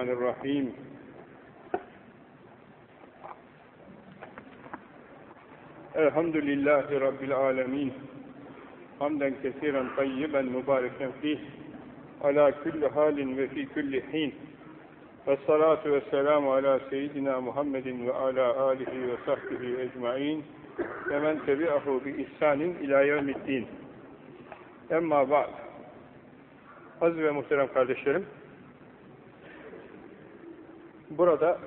الرحيم الحمد لله رب العالمين حمدا كثيرا طيبا مباركا فيه على كل حال وفي كل حين والصلاة والسلام على سيدنا محمد وعلى آله وصحبه أجمعين ومن تبعه بإحسان إلى يوم الدين Emma ba'd. Aziz ve muhterem kardeşlerim, burada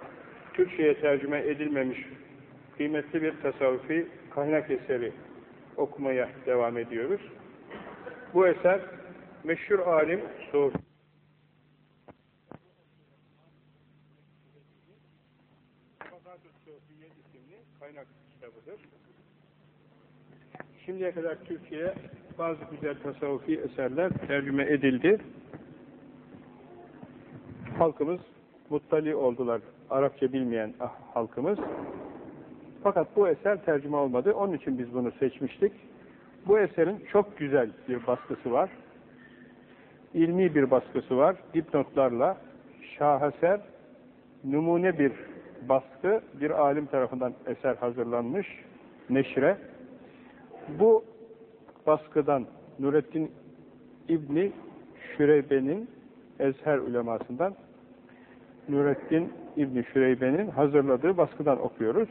Türkçe'ye tercüme edilmemiş kıymetli bir tasavvufi kaynak eseri okumaya devam ediyoruz. Bu eser meşhur alim Sufi. Şimdiye kadar Türkiye'ye bazı güzel tasavvufi eserler tercüme edildi. Halkımız muttali oldular. Arapça bilmeyen ah, halkımız. Fakat bu eser tercüme olmadı. Onun için biz bunu seçmiştik. Bu eserin çok güzel bir baskısı var. İlmi bir baskısı var. Dipnotlarla şaheser, numune bir baskı bir alim tarafından eser hazırlanmış neşre. Bu baskıdan Nurettin İbni Şüreybe'nin Ezher ulemasından Nurettin İbni Şüreybe'nin hazırladığı baskıdan okuyoruz.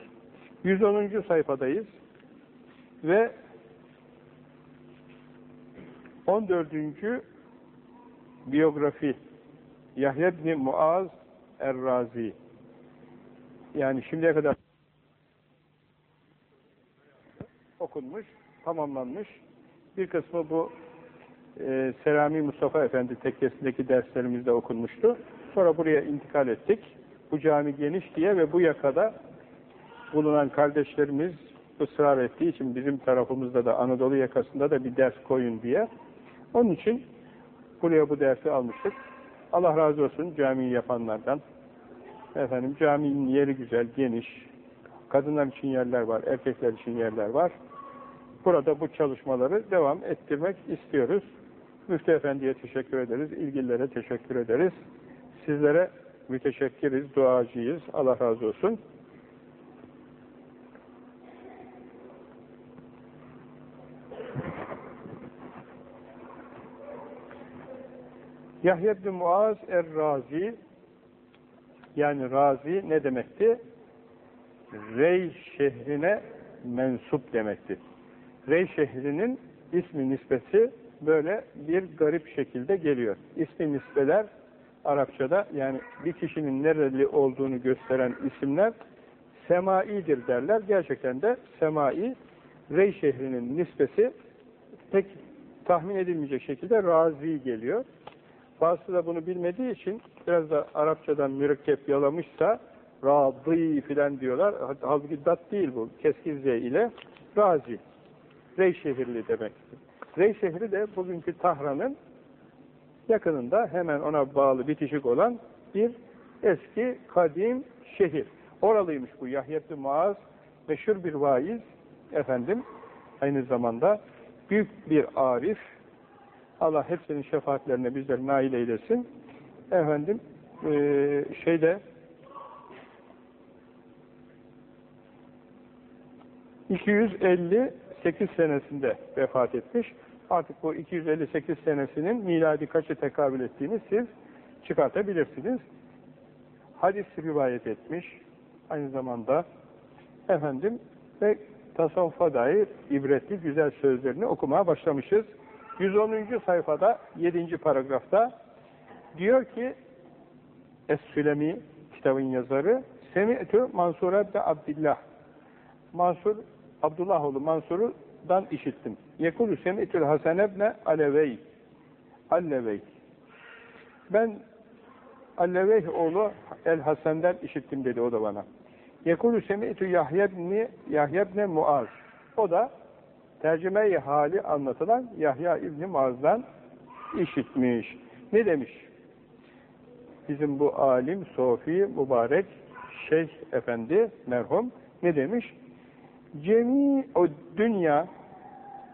110. sayfadayız ve 14. biyografi Yahya İbni Muaz Er-Razi yani şimdiye kadar okunmuş, tamamlanmış. Bir kısmı bu e, Selami Mustafa Efendi tekkesindeki derslerimizde okunmuştu. Sonra buraya intikal ettik. Bu cami geniş diye ve bu yakada bulunan kardeşlerimiz ısrar ettiği için bizim tarafımızda da Anadolu yakasında da bir ders koyun diye. Onun için buraya bu dersi almıştık. Allah razı olsun camiyi yapanlardan. Efendim caminin yeri güzel, geniş. Kadınlar için yerler var, erkekler için yerler var. Burada bu çalışmaları devam ettirmek istiyoruz. Müftü Efendi'ye teşekkür ederiz, ilgililere teşekkür ederiz. Sizlere müteşekkiriz, duacıyız. Allah razı olsun. Yahya ibn Muaz er-Razi yani Razi ne demekti? Rey şehrine mensup demekti. Rey şehrinin ismi nispesi böyle bir garip şekilde geliyor. İsmi nispeler Arapçada yani bir kişinin nereli olduğunu gösteren isimler semaidir derler. Gerçekten de semai Rey şehrinin nispesi pek tahmin edilmeyecek şekilde razi geliyor. Bazısı da bunu bilmediği için biraz da Arapçadan mürekkep yalamışsa razi filan diyorlar. Halbuki dat değil bu. Keskin z ile razi. Rey şehirli demek. Rey şehri de bugünkü Tahran'ın yakınında hemen ona bağlı bitişik olan bir eski kadim şehir. Oralıymış bu Yahya Muaz meşhur bir vaiz efendim aynı zamanda büyük bir arif Allah hepsinin şefaatlerine bizler nail eylesin. Efendim e, şeyde 258 senesinde vefat etmiş. Artık bu 258 senesinin miladi kaçı tekabül ettiğini siz çıkartabilirsiniz. Hadis rivayet etmiş. Aynı zamanda efendim ve tasavvufa dair ibretli güzel sözlerini okumaya başlamışız. 110. sayfada 7. paragrafta diyor ki Es-Sülemi kitabın yazarı Semi'tü Mansur ibn Abdillah Mansur Abdullah oğlu Mansur'dan işittim. Yekulu Semi'tül Hasan ibn Alevey Allevey Ben Allevey oğlu El Hasan'dan işittim dedi o da bana. Yekulu Semi'tü Yahya ibn Yahya ibn Muaz. O da tercüme-i hali anlatılan Yahya İbni Muaz'dan işitmiş. Ne demiş? Bizim bu alim, sofi, mübarek, şeyh efendi, merhum ne demiş? Cemi o dünya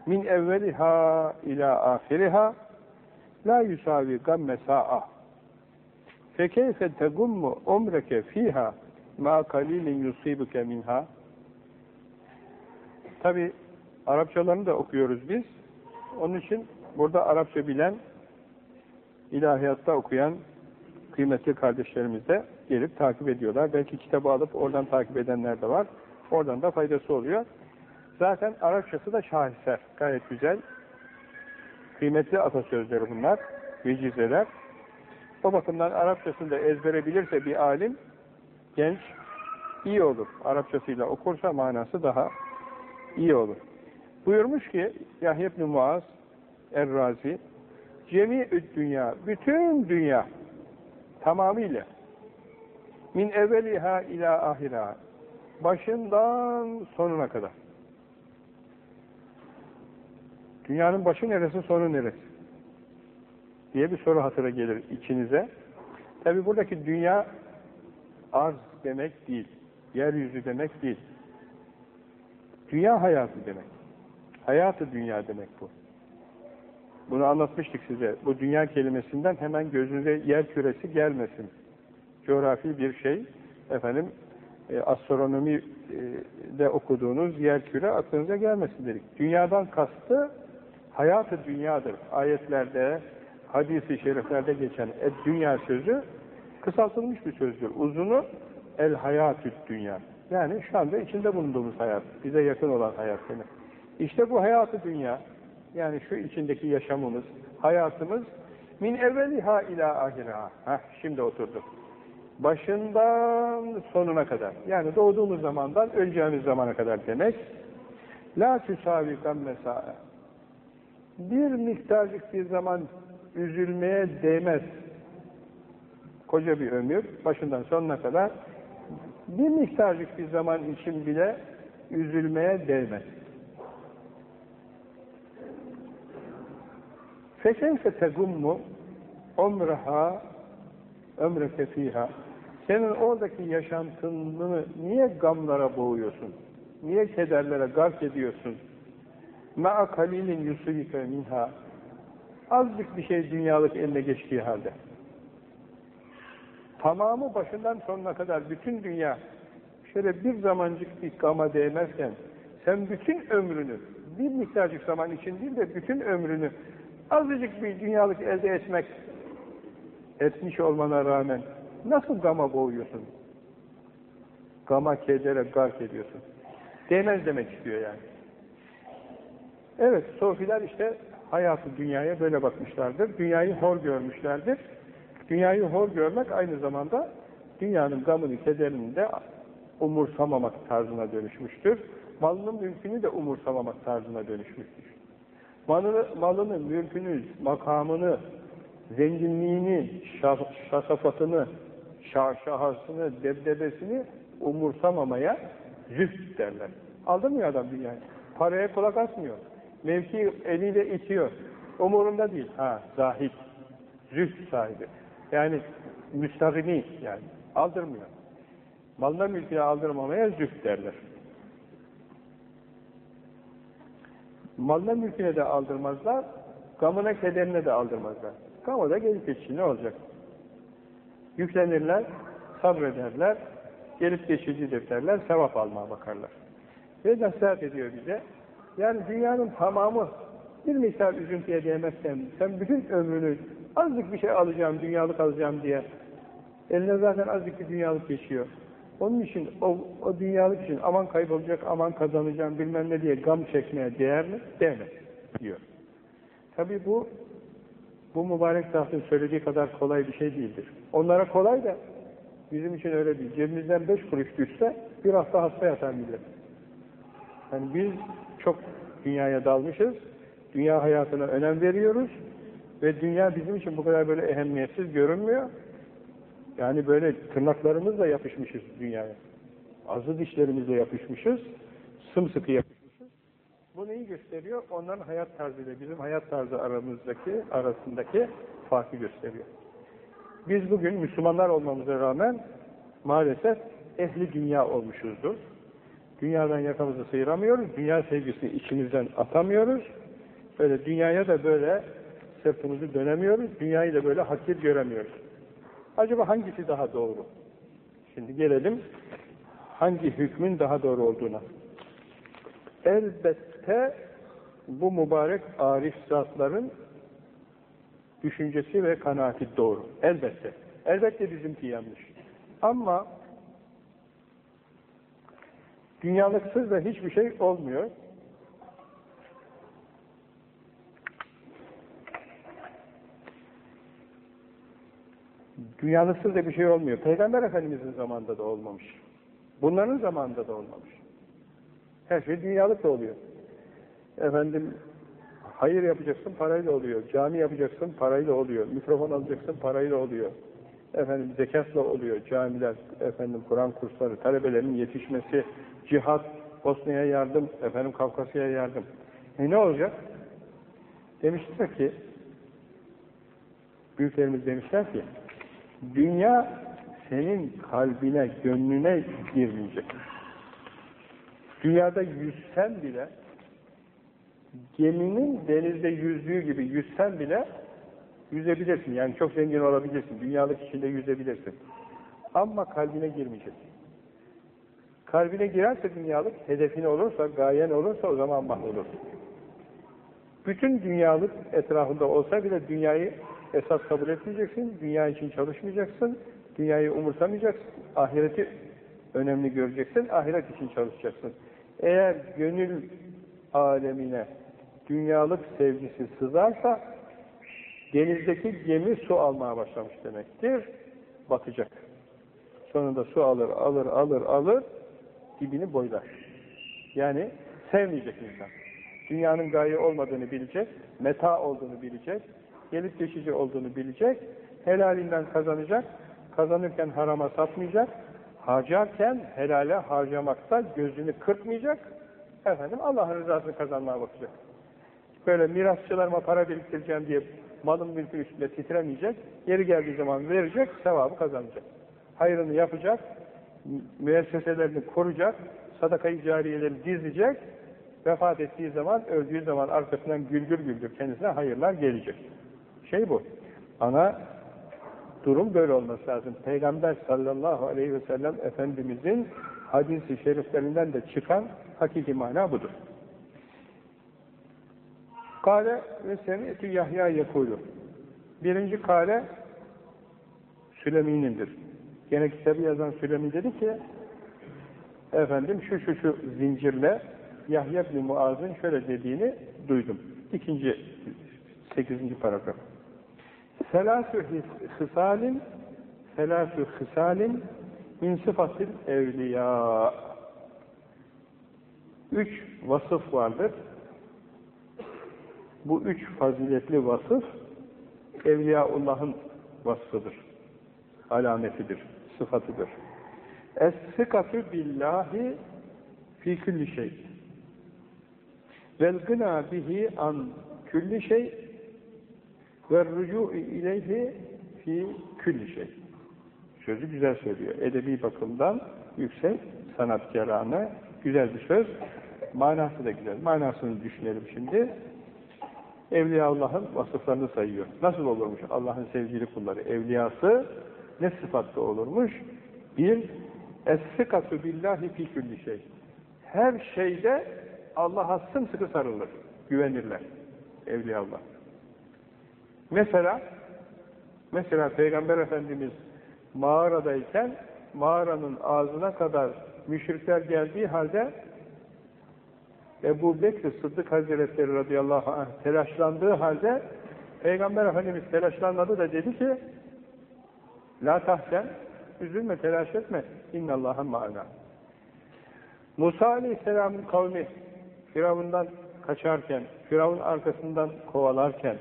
min evveliha ila ahiriha la yusavi gamme sa'a Fekeyfe tegummu umreke fiha ma kalilin yusibuke minha Tabi Arapçalarını da okuyoruz biz. Onun için burada Arapça bilen, ilahiyatta okuyan kıymetli kardeşlerimiz de gelip takip ediyorlar. Belki kitabı alıp oradan takip edenler de var. Oradan da faydası oluyor. Zaten Arapçası da şaheser. Gayet güzel. Kıymetli atasözleri bunlar. Vecizeler. O bakımdan Arapçasını da ezbere bilirse bir alim, genç, iyi olur. Arapçasıyla okursa manası daha iyi olur. Buyurmuş ki Yahya ibn Muaz Er-Razi Cemi'ü dünya, bütün dünya tamamıyla min evveliha ila ahira başından sonuna kadar dünyanın başı neresi, sonu neresi diye bir soru hatıra gelir içinize. Tabi buradaki dünya arz demek değil, yeryüzü demek değil. Dünya hayatı demek. Hayatı dünya demek bu. Bunu anlatmıştık size. Bu dünya kelimesinden hemen gözünüze yer küresi gelmesin. Coğrafi bir şey, efendim, e, astronomi e, de okuduğunuz yer küre aklınıza gelmesin dedik. Dünyadan kastı hayatı dünyadır. Ayetlerde, hadisi şeriflerde geçen et dünya sözü kısaltılmış bir sözdür. Uzunu el hayatü dünya. Yani şu anda içinde bulunduğumuz hayat, bize yakın olan hayat demek. İşte bu hayatı dünya, yani şu içindeki yaşamımız, hayatımız min evveliha ila ahiraha. Heh, şimdi oturduk. Başından sonuna kadar. Yani doğduğumuz zamandan öleceğimiz zamana kadar demek. La tüsavikan mesae. Bir miktarcık bir zaman üzülmeye değmez. Koca bir ömür, başından sonuna kadar bir miktarcık bir zaman için bile üzülmeye değmez. Fekeyfe tegummu umraha ömreke fiha senin oradaki yaşantını niye gamlara boğuyorsun? Niye kederlere gark ediyorsun? Ma'a kalilin yusrike minha azıcık bir şey dünyalık eline geçtiği halde. Tamamı başından sonuna kadar bütün dünya şöyle bir zamancık bir gama değmezken sen bütün ömrünü bir miktarcık zaman için değil de bütün ömrünü azıcık bir dünyalık elde etmek etmiş olmana rağmen nasıl gama boğuyorsun? Gama, kedere gark ediyorsun. Değmez demek istiyor yani. Evet, sofiler işte hayatı dünyaya böyle bakmışlardır. Dünyayı hor görmüşlerdir. Dünyayı hor görmek aynı zamanda dünyanın gamını, kederini de umursamamak tarzına dönüşmüştür. Malının mülkünü de umursamamak tarzına dönüşmüştür. Malını, malını mülkünü, makamını, zenginliğini, şah, şasafatını, şah, şahasını, debdebesini umursamamaya züht derler. Aldırmıyor adam dünyayı. Paraya kulak asmıyor. Mevki eliyle itiyor. Umurunda değil. Ha, zahid. Züht sahibi. Yani müstahini yani. Aldırmıyor. Malına mülküne aldırmamaya züht derler. Malına mülküne de aldırmazlar, gamına kederine de aldırmazlar. Gamı da gelip geçici ne olacak? Yüklenirler, sabrederler, gelip geçici defterler, sevap almaya bakarlar. Ve nasihat ediyor bize. Yani dünyanın tamamı bir miktar üzüntüye değmezsen, sen bütün ömrünü azıcık bir şey alacağım, dünyalık alacağım diye eline zaten azıcık bir dünyalık geçiyor. Onun için o, o dünyalık için aman kaybolacak, aman kazanacağım bilmem ne diye gam çekmeye değer mi? Değmez diyor. Tabi bu bu mübarek zatın söylediği kadar kolay bir şey değildir. Onlara kolay da bizim için öyle değil. Cebimizden beş kuruş düşse bir hafta hasta yatar millet. Yani biz çok dünyaya dalmışız, dünya hayatına önem veriyoruz ve dünya bizim için bu kadar böyle ehemmiyetsiz görünmüyor. Yani böyle tırnaklarımızla yapışmışız dünyaya. Azı dişlerimizle yapışmışız, sımsıkı yapışmışız. Bu neyi gösteriyor? Onların hayat tarzıyla bizim hayat tarzı aramızdaki, arasındaki farkı gösteriyor. Biz bugün Müslümanlar olmamıza rağmen maalesef ehli dünya olmuşuzdur. Dünyadan yakamızı sıyıramıyoruz, dünya sevgisini içimizden atamıyoruz. Böyle dünyaya da böyle sırtımızı dönemiyoruz, dünyayı da böyle hakir göremiyoruz. Acaba hangisi daha doğru? Şimdi gelelim hangi hükmün daha doğru olduğuna. Elbette bu mübarek arif zatların düşüncesi ve kanaati doğru. Elbette. Elbette bizimki yanlış. Ama dünyalıksız da hiçbir şey olmuyor. Dünyalıksız da bir şey olmuyor. Peygamber Efendimiz'in zamanında da olmamış. Bunların zamanında da olmamış. Her şey dünyalık da oluyor. Efendim, hayır yapacaksın, parayla oluyor. Cami yapacaksın, parayla oluyor. Mikrofon alacaksın, parayla oluyor. Efendim, zekatla oluyor. Camiler, efendim, Kur'an kursları, talebelerin yetişmesi, cihat, Bosna'ya yardım, efendim, Kafkasya'ya yardım. E ne olacak? Demişler ki, büyüklerimiz demişler ki, dünya senin kalbine, gönlüne girmeyecek. Dünyada yüzsen bile, geminin denizde yüzdüğü gibi yüzsen bile yüzebilirsin. Yani çok zengin olabilirsin. Dünyalık içinde yüzebilirsin. Ama kalbine girmeyecek. Kalbine girerse dünyalık, hedefin olursa, gayen olursa o zaman mahvolursun. Bütün dünyalık etrafında olsa bile dünyayı esas kabul etmeyeceksin, dünya için çalışmayacaksın, dünyayı umursamayacaksın, ahireti önemli göreceksin, ahiret için çalışacaksın. Eğer gönül alemine dünyalık sevgisi sızarsa denizdeki gemi su almaya başlamış demektir. Batacak. Sonunda su alır, alır, alır, alır, dibini boylar. Yani sevmeyecek insan. Dünyanın gaye olmadığını bilecek, meta olduğunu bilecek, gelip geçici olduğunu bilecek, helalinden kazanacak, kazanırken harama satmayacak, harcarken helale harcamakta gözünü kırpmayacak, efendim Allah'ın rızasını kazanmaya bakacak. Böyle mirasçılarıma para biriktireceğim diye malın mülkün üstünde titremeyecek, yeri geldiği zaman verecek, sevabı kazanacak. Hayrını yapacak, müesseselerini koruyacak, sadakayı cariyeleri dizecek, vefat ettiği zaman, öldüğü zaman arkasından güldür güldür kendisine hayırlar gelecek. Şey bu. Ana durum böyle olması lazım. Peygamber sallallahu aleyhi ve sellem Efendimizin hadisi şeriflerinden de çıkan hakiki mana budur. Kale ve semi'tü Yahya yekulu. Birinci kale Sülemi'nindir. Kitabı yazan Sülemi dedi ki efendim şu şu şu zincirle Yahya bin Muaz'ın şöyle dediğini duydum. İkinci, sekizinci paragraf. Selasü hısalin selasü hısalin min sıfatil evliya üç vasıf vardır. Bu üç faziletli vasıf Evliyaullah'ın vasfıdır. Alametidir, sıfatıdır. Es-sıkatü billahi fi külli şey. Vel gına bihi an külli şey ve rücu ileyhi fi külli şey. Sözü güzel söylüyor. Edebi bakımdan yüksek, sanatkarane, güzel bir söz. Manası da güzel. Manasını düşünelim şimdi. Evliya Allah'ın vasıflarını sayıyor. Nasıl olurmuş Allah'ın sevgili kulları? Evliyası ne sıfatlı olurmuş? Bir, es-sıkatü billahi fi külli şey. Her şeyde Allah'a sımsıkı sarılır, güvenirler. Evliya Allah. Mesela, mesela Peygamber Efendimiz mağaradayken mağaranın ağzına kadar müşrikler geldiği halde Ebu Bekir Sıddık Hazretleri radıyallahu anh telaşlandığı halde Peygamber Efendimiz telaşlanmadı da dedi ki La tahsen üzülme telaş etme. İnnallâhe ma'ana. Musa aleyhisselamın kavmi Firavundan kaçarken Firavun arkasından kovalarken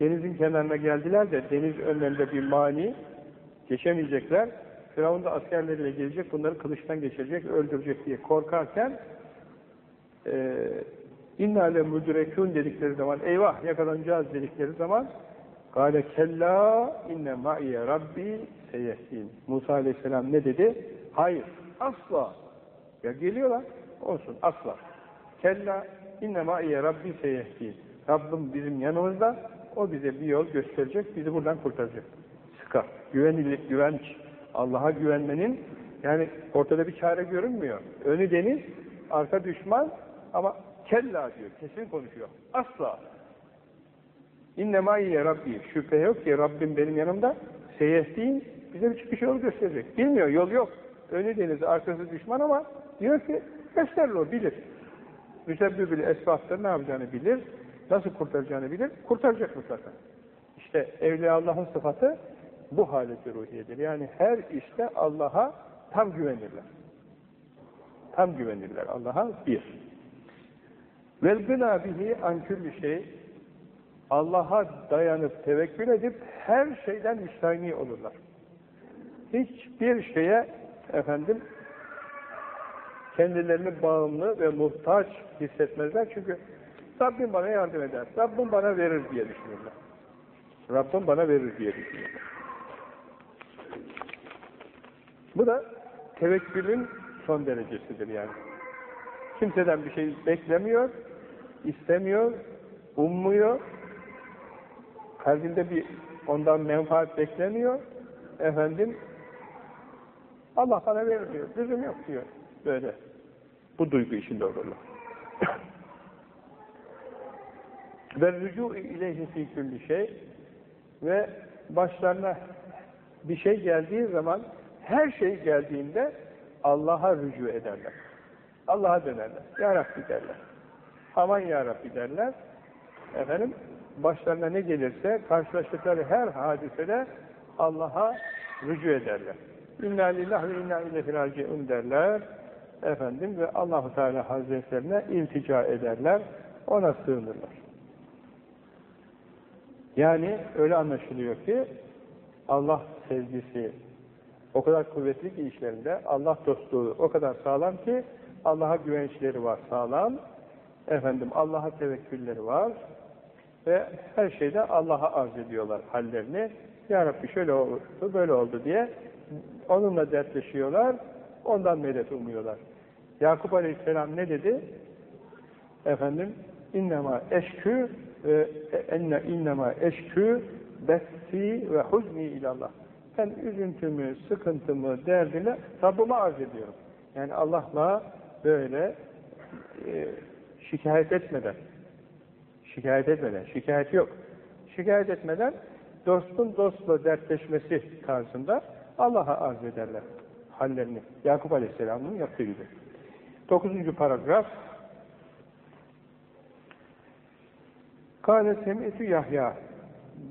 denizin kenarına geldiler de deniz önlerinde bir mani geçemeyecekler. Firavun da askerleriyle gelecek bunları kılıçtan geçirecek öldürecek diye korkarken e, inna le müdrekûn dedikleri zaman, eyvah yakalanacağız dedikleri zaman Gale kella inne ma'iye rabbi seyehsin. Musa aleyhisselam ne dedi? Hayır, asla. Ya geliyorlar, olsun, asla. Kella inne ma'iye rabbi seyehsin. Rabbim bizim yanımızda, o bize bir yol gösterecek, bizi buradan kurtaracak. Hakka. Güvenilir, güvenç. Allah'a güvenmenin yani ortada bir çare görünmüyor. Önü deniz, arka düşman ama kella diyor. Kesin konuşuyor. Asla. İnnemâ ye Rabbi. Şüphe yok ki Rabbim benim yanımda. Seyyehdiğin bize bir çıkış yolu gösterecek. Bilmiyor, yol yok. Önü deniz, arkası düşman ama diyor ki gösterir o, bilir. Müsebbibül esbahtır ne yapacağını bilir. Nasıl kurtaracağını bilir. Kurtaracak mutlaka. İşte Evliya Allah'ın sıfatı bu haleti ruhiyedir. Yani her işte Allah'a tam güvenirler. Tam güvenirler Allah'a bir. Vel gına bihi an külli şey Allah'a dayanıp tevekkül edip her şeyden müstahni olurlar. Hiçbir şeye efendim kendilerini bağımlı ve muhtaç hissetmezler. Çünkü Rabbim bana yardım eder, Rabbim bana verir diye düşünürler. Rabbim bana verir diye düşünürler. Bu da tevekkülün son derecesidir yani. Kimseden bir şey beklemiyor, istemiyor, ummuyor, kalbinde bir ondan menfaat beklemiyor, efendim Allah bana verir diyor, lüzum yok diyor, böyle. Bu duygu içinde olurlar. ve rücu ileyhi fi külli şey ve başlarına bir şey geldiği zaman her şey geldiğinde Allah'a rücu ederler. Allah'a dönerler. Ya Rabbi derler. Aman Ya Rabbi derler. Efendim, başlarına ne gelirse karşılaştıkları her hadisede Allah'a rücu ederler. İnna lillahi ve inna ileyhi raciun derler. Efendim ve Allahu Teala Hazretlerine iltica ederler. Ona sığınırlar. Yani öyle anlaşılıyor ki Allah sevgisi o kadar kuvvetli ki işlerinde Allah dostluğu o kadar sağlam ki Allah'a güvençleri var sağlam. Efendim Allah'a tevekkülleri var ve her şeyde Allah'a arz ediyorlar hallerini. Ya Rabbi şöyle oldu, böyle oldu diye onunla dertleşiyorlar, ondan medet umuyorlar. Yakup Aleyhisselam ne dedi? Efendim, innema eşkü ve enne innema eşkü bessi ve huzni ilallah. Ben üzüntümü, sıkıntımı, derdimi Rabbime arz ediyorum. Yani Allah'la böyle e, şikayet etmeden, şikayet etmeden, şikayet yok. Şikayet etmeden dostun dostla dertleşmesi tarzında Allah'a arz ederler hallerini. Yakup Aleyhisselam'ın yaptığı gibi. Dokuzuncu paragraf Kâle sem'etü Yahya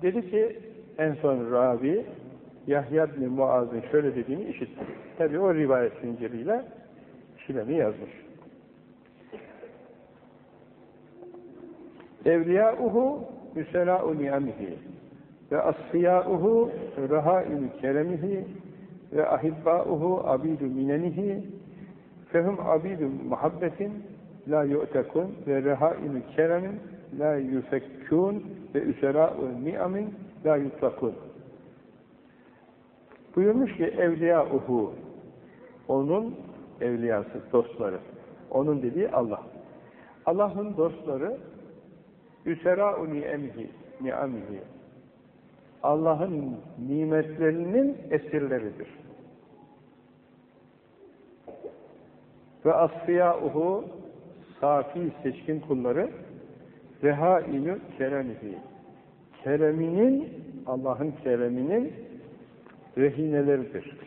dedi ki en son Rabi Yahya bin Muaz'ın şöyle dediğini işittim. Tabi o rivayet zinciriyle Şilem'i yazmış. Evliyauhu müselâ'u niyamihi ve asfiyauhu rahâ'il keremihi ve ahibbâuhu abidü minenihi fehum abidü muhabbetin la yu'tekun ve rahâ'il keremin la yufekkûn ve üserâ'u ni'amin la yutlakun Buyurmuş ki evliyauhu onun evliyası, dostları. Onun dediği Allah. Allah'ın dostları üserâ'u ni'emihi, ni'amihi. Allah'ın nimetlerinin esirleridir. Ve asfiyauhu safi seçkin kulları rehainü keremihi. Kereminin, Allah'ın kereminin rehineleridir.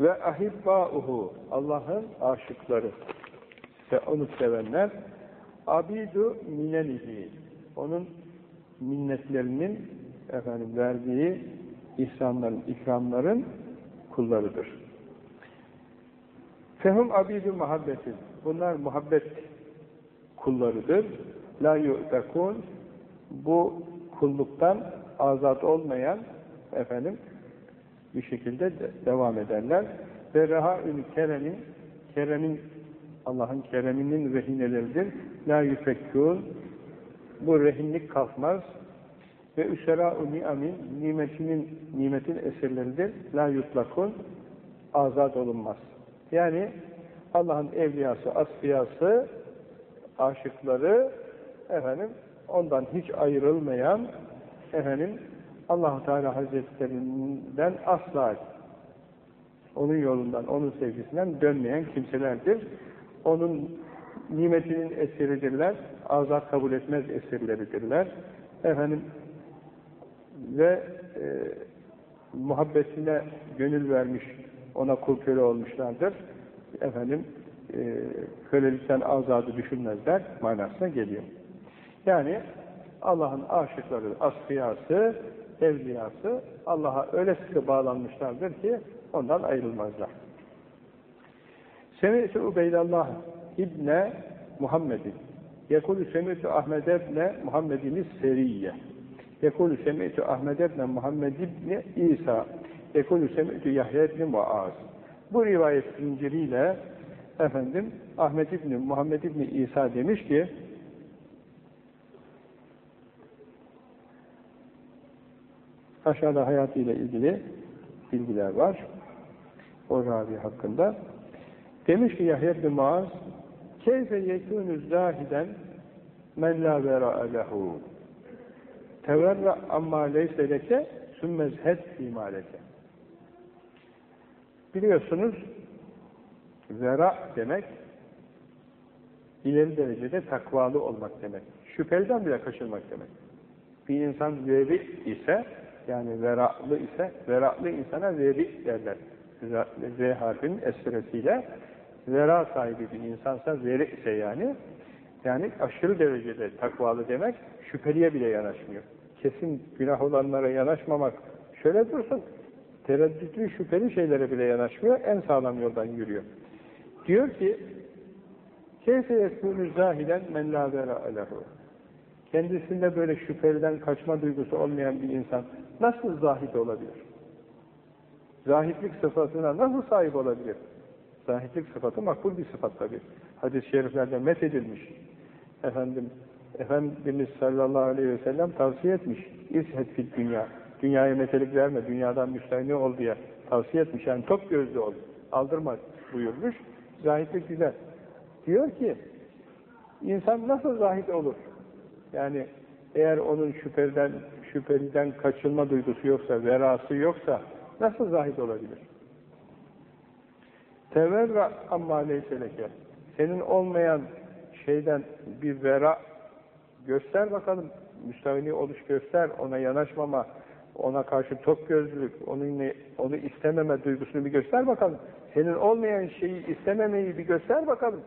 Ve ahibbâuhu Allah'ın aşıkları ve onu sevenler abidu minenihi onun minnetlerinin efendim verdiği ihsanların, ikramların kullarıdır. Fehum abidu muhabbetin bunlar muhabbet kullarıdır. La yu'tekun bu kulluktan azat olmayan efendim bir şekilde de devam ederler. Ve reha-ül keremin keremin Allah'ın kereminin rehineleridir. La yüfekkûn bu rehinlik kalkmaz. Ve üserâ-u ni'amin nimetinin nimetin eserleridir. La yutlakun azat olunmaz. Yani Allah'ın evliyası, asfiyası, aşıkları efendim ondan hiç ayrılmayan efendim Allahu Teala Hazretlerinden asla onun yolundan, onun sevgisinden dönmeyen kimselerdir. Onun nimetinin esiridirler, azat kabul etmez esirleridirler. Efendim ve e, muhabbetine gönül vermiş, ona kul köle olmuşlardır. Efendim e, kölelikten azadı düşünmezler manasına geliyor. Yani Allah'ın aşıkları, asfiyası, evliyası Allah'a öyle sıkı bağlanmışlardır ki ondan ayrılmazlar. Semi'tu Ubeydallah İbne Muhammedin Yekulü semi'tu Ahmed ibne Muhammedin Seriye Yekulü semi'tu Ahmed ibne Muhammed ibne İsa Yekulü semi'tu Yahya ibne Muaz Bu rivayet zinciriyle efendim Ahmed ibni Muhammed ibni İsa demiş ki aşağıda hayatıyla ilgili bilgiler var. O ravi hakkında. Demiş ki Yahya ibn Muaz keyfe yekûnü zâhiden men lâ verâ lehu teverra amma leyse leke sümmezhed fîmâ leke biliyorsunuz vera demek ileri derecede takvalı olmak demek. Şüpheliden bile kaçınmak demek. Bir insan veri ise yani veraklı ise veraklı insana veri derler. V harfinin esresiyle vera sahibi bir insansa veri ise yani yani aşırı derecede takvalı demek şüpheliye bile yanaşmıyor. Kesin günah olanlara yanaşmamak şöyle dursun tereddütlü şüpheli şeylere bile yanaşmıyor en sağlam yoldan yürüyor. Diyor ki Keyfe yekûnü zahiden men lâ vera'alehu Kendisinde böyle şüpheliden kaçma duygusu olmayan bir insan nasıl zahid olabilir? Zahitlik sıfatına nasıl sahip olabilir? Zahitlik sıfatı makbul bir sıfat tabi. Hadis-i şeriflerde met edilmiş. Efendim, Efendimiz sallallahu aleyhi ve sellem tavsiye etmiş. İzhed fil dünya. Dünyaya metelik verme, dünyadan müstahni ol diye tavsiye etmiş. Yani top gözlü ol, aldırma buyurmuş. Zahitlik güzel. Diyor ki, insan nasıl zahit olur? Yani eğer onun şüpheliden, şüpheliden kaçınma duygusu yoksa, verası yoksa nasıl zahit olabilir? Teverra amma leyseleke. Senin olmayan şeyden bir vera göster bakalım. Müstahini oluş göster, ona yanaşmama, ona karşı tok gözlülük, onun onu istememe duygusunu bir göster bakalım. Senin olmayan şeyi istememeyi bir göster bakalım.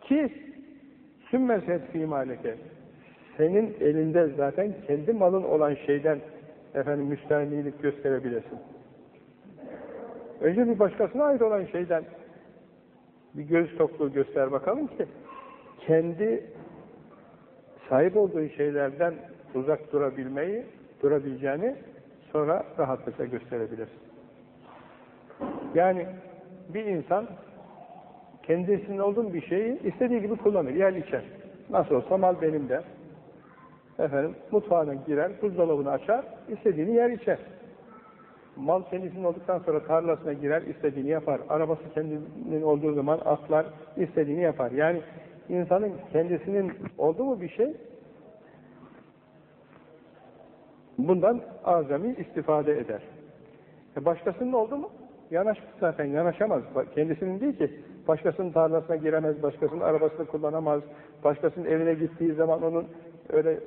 Ki sümmezhet fî maleke. Senin elinde zaten kendi malın olan şeyden efendim müstahnilik gösterebilesin. Önce bir başkasına ait olan şeyden bir göz tokluğu göster bakalım ki kendi sahip olduğun şeylerden uzak durabilmeyi, durabileceğini sonra rahatlıkla gösterebilirsin. Yani bir insan kendisinin olduğun bir şeyi istediği gibi kullanır, yer içer. Nasıl olsa mal benim de. Efendim, mutfağına girer, buzdolabını açar, istediğini yer içer. Mal kendisinin olduktan sonra tarlasına girer, istediğini yapar. Arabası kendinin olduğu zaman atlar, istediğini yapar. Yani insanın kendisinin oldu mu bir şey, bundan azami istifade eder. E başkasının oldu mu? Yanaşmış zaten, yanaşamaz. Kendisinin değil ki, başkasının tarlasına giremez, başkasının arabasını kullanamaz, başkasının evine gittiği zaman onun öyle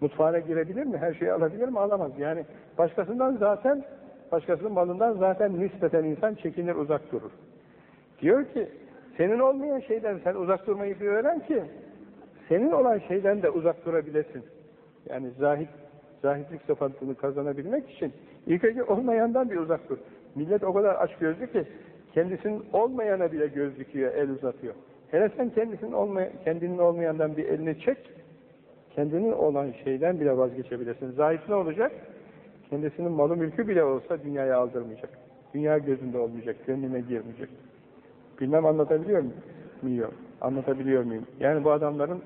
mutfağına girebilir mi? Her şeyi alabilir mi? Alamaz. Yani başkasından zaten, başkasının malından zaten nispeten insan çekinir, uzak durur. Diyor ki, senin olmayan şeyden sen uzak durmayı bir öğren ki, senin olan şeyden de uzak durabilesin. Yani zahit, zahitlik sıfatını kazanabilmek için ilk önce olmayandan bir uzak dur. Millet o kadar aç gözlü ki kendisinin olmayana bile göz dikiyor, el uzatıyor. Hele sen kendisinin, olmay kendinin olmayandan bir elini çek, kendinin olan şeyden bile vazgeçebilirsin. Zahit ne olacak? Kendisinin malı mülkü bile olsa dünyaya aldırmayacak. Dünya gözünde olmayacak, gönlüne girmeyecek. Bilmem anlatabiliyor muyum? Anlatabiliyor muyum? Yani bu adamların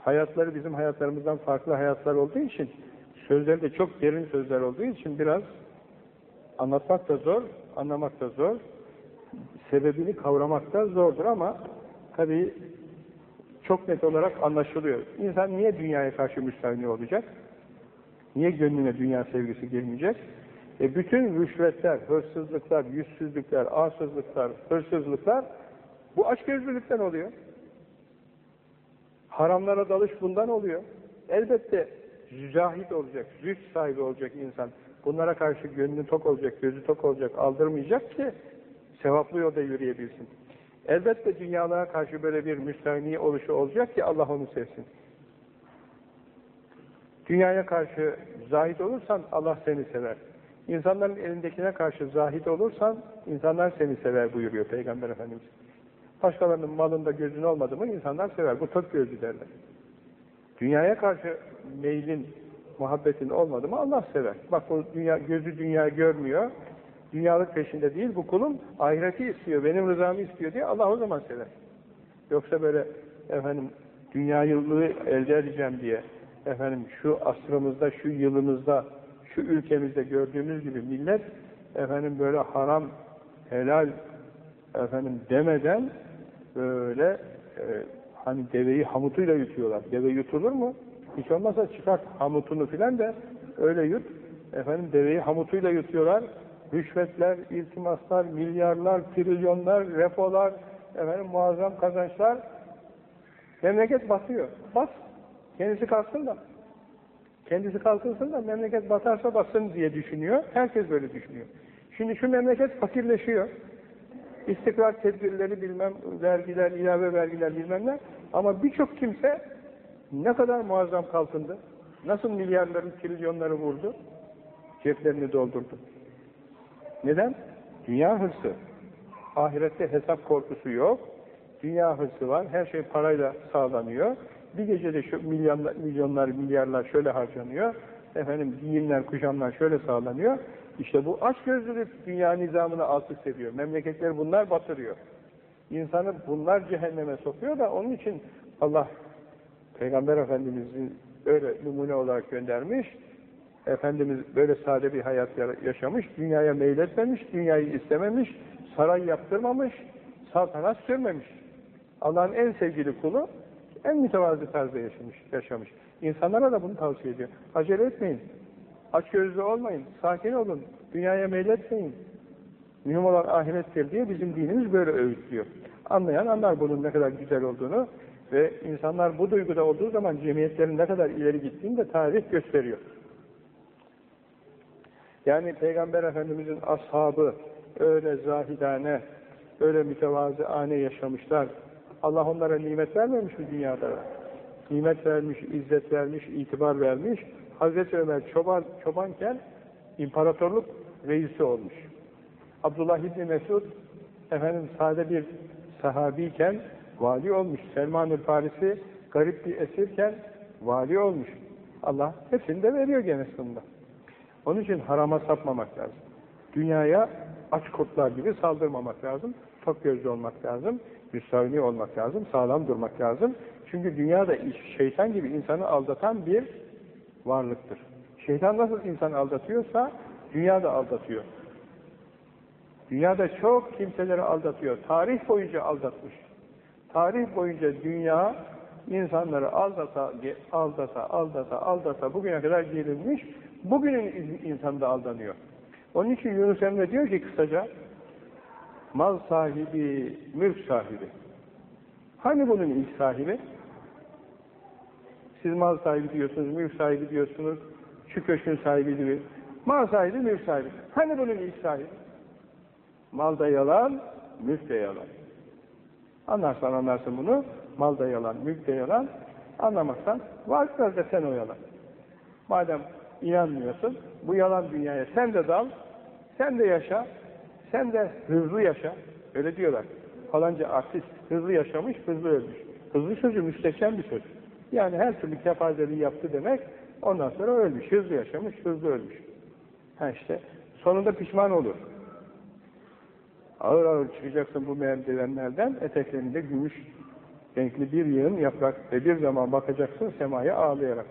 hayatları bizim hayatlarımızdan farklı hayatlar olduğu için, sözleri de çok derin sözler olduğu için biraz anlatmak da zor, anlamak da zor, sebebini kavramak da zordur ama tabii çok net olarak anlaşılıyor. İnsan niye dünyaya karşı müstahni olacak? Niye gönlüne dünya sevgisi girmeyecek? E bütün rüşvetler, hırsızlıklar, yüzsüzlükler, arsızlıklar, hırsızlıklar bu açgözlülükten oluyor. Haramlara dalış bundan oluyor. Elbette zahit olacak, züht sahibi olacak insan. Bunlara karşı gönlü tok olacak, gözü tok olacak, aldırmayacak ki sevaplı yolda yürüyebilsin. Elbette dünyalara karşı böyle bir müstahni oluşu olacak ki Allah onu sevsin. Dünyaya karşı zahit olursan Allah seni sever. İnsanların elindekine karşı zahit olursan insanlar seni sever buyuruyor Peygamber Efendimiz. Başkalarının malında gözün olmadı mı insanlar sever. Bu tok gözü derler. Dünyaya karşı meylin, muhabbetin olmadı mı Allah sever. Bak bu dünya, gözü dünya görmüyor. Dünyalık peşinde değil bu kulum ahireti istiyor, benim rızamı istiyor diye Allah o zaman sever. Yoksa böyle efendim dünya yıllığı elde edeceğim diye efendim şu asrımızda, şu yılımızda, şu ülkemizde gördüğümüz gibi millet efendim böyle haram, helal efendim demeden böyle e, hani deveyi hamutuyla yutuyorlar. Deve yutulur mu? Hiç olmazsa çıkart hamutunu filan da öyle yut. Efendim deveyi hamutuyla yutuyorlar. Rüşvetler, iltimaslar, milyarlar, trilyonlar, refolar, efendim muazzam kazançlar. Memleket batıyor. Bas. Kendisi kalsın da. Kendisi kalkınsın da memleket batarsa batsın diye düşünüyor. Herkes böyle düşünüyor. Şimdi şu memleket fakirleşiyor. İstikrar tedbirleri bilmem, vergiler, ilave vergiler bilmem ne. Ama birçok kimse ne kadar muazzam kalkındı. Nasıl milyarları, trilyonları vurdu. Ceplerini doldurdu. Neden? Dünya hırsı. Ahirette hesap korkusu yok. Dünya hırsı var. Her şey parayla sağlanıyor. Bir gecede şu milyonlar, milyonlar, milyarlar şöyle harcanıyor. Efendim giyimler, kuşamlar şöyle sağlanıyor. İşte bu aç gözlülük dünya nizamını alt üst ediyor. Memleketleri bunlar batırıyor. İnsanı bunlar cehenneme sokuyor da onun için Allah Peygamber Efendimiz'in öyle numune olarak göndermiş. Efendimiz böyle sade bir hayat yaşamış, dünyaya meyletmemiş, dünyayı istememiş, saray yaptırmamış, saltanat sürmemiş. Allah'ın en sevgili kulu en mütevazı tarzda yaşamış, yaşamış. İnsanlara da bunu tavsiye ediyor. Acele etmeyin. Açgözlü olmayın. Sakin olun. Dünyaya meyletmeyin. Mühim olan ahirettir diye bizim dinimiz böyle öğütlüyor. Anlayan anlar bunun ne kadar güzel olduğunu ve insanlar bu duyguda olduğu zaman cemiyetlerin ne kadar ileri gittiğini de tarih gösteriyor. Yani Peygamber Efendimiz'in ashabı öyle zahidane, öyle mütevazıane yaşamışlar. Allah onlara nimet vermemiş mi dünyada? Nimet vermiş, izzet vermiş, itibar vermiş. Hazreti Ömer çoban, çobanken imparatorluk reisi olmuş. Abdullah İbni Mesud efendim sade bir sahabiyken vali olmuş. Selman-ı Farisi garip bir esirken vali olmuş. Allah hepsini de veriyor gene sonunda. Onun için harama sapmamak lazım. Dünyaya aç kurtlar gibi saldırmamak lazım. Tok gözlü olmak lazım. Müstahni olmak lazım. Sağlam durmak lazım. Çünkü dünyada şeytan gibi insanı aldatan bir varlıktır. Şeytan nasıl insanı aldatıyorsa dünya da aldatıyor. Dünyada çok kimseleri aldatıyor. Tarih boyunca aldatmış. Tarih boyunca dünya insanları aldata, aldata, aldata, aldata bugüne kadar gelinmiş. Bugünün insanı da aldanıyor. Onun için Yunus Emre diyor ki kısaca mal sahibi, mülk sahibi. Hani bunun ilk sahibi? Siz mal sahibi diyorsunuz, mülk sahibi diyorsunuz, şu köşkün sahibi diyor. Mal sahibi, mülk sahibi. Hani bunun ilk sahibi? Mal da yalan, mülk de yalan. Anlarsan anlarsın bunu. Mal da yalan, mülk de yalan. Anlamazsan varsa da sen o yalan. Madem inanmıyorsun, bu yalan dünyaya sen de dal, sen de yaşa, sen de hızlı yaşa. Öyle diyorlar. Falanca artist hızlı yaşamış, hızlı ölmüş. Hızlı sözü müstehcen bir söz. Yani her türlü kefazeliği yaptı demek, ondan sonra ölmüş. Hızlı yaşamış, hızlı ölmüş. Ha işte, sonunda pişman olur. Ağır ağır çıkacaksın bu merdivenlerden, eteklerinde gümüş renkli bir yığın yaprak ve bir zaman bakacaksın semaya ağlayarak.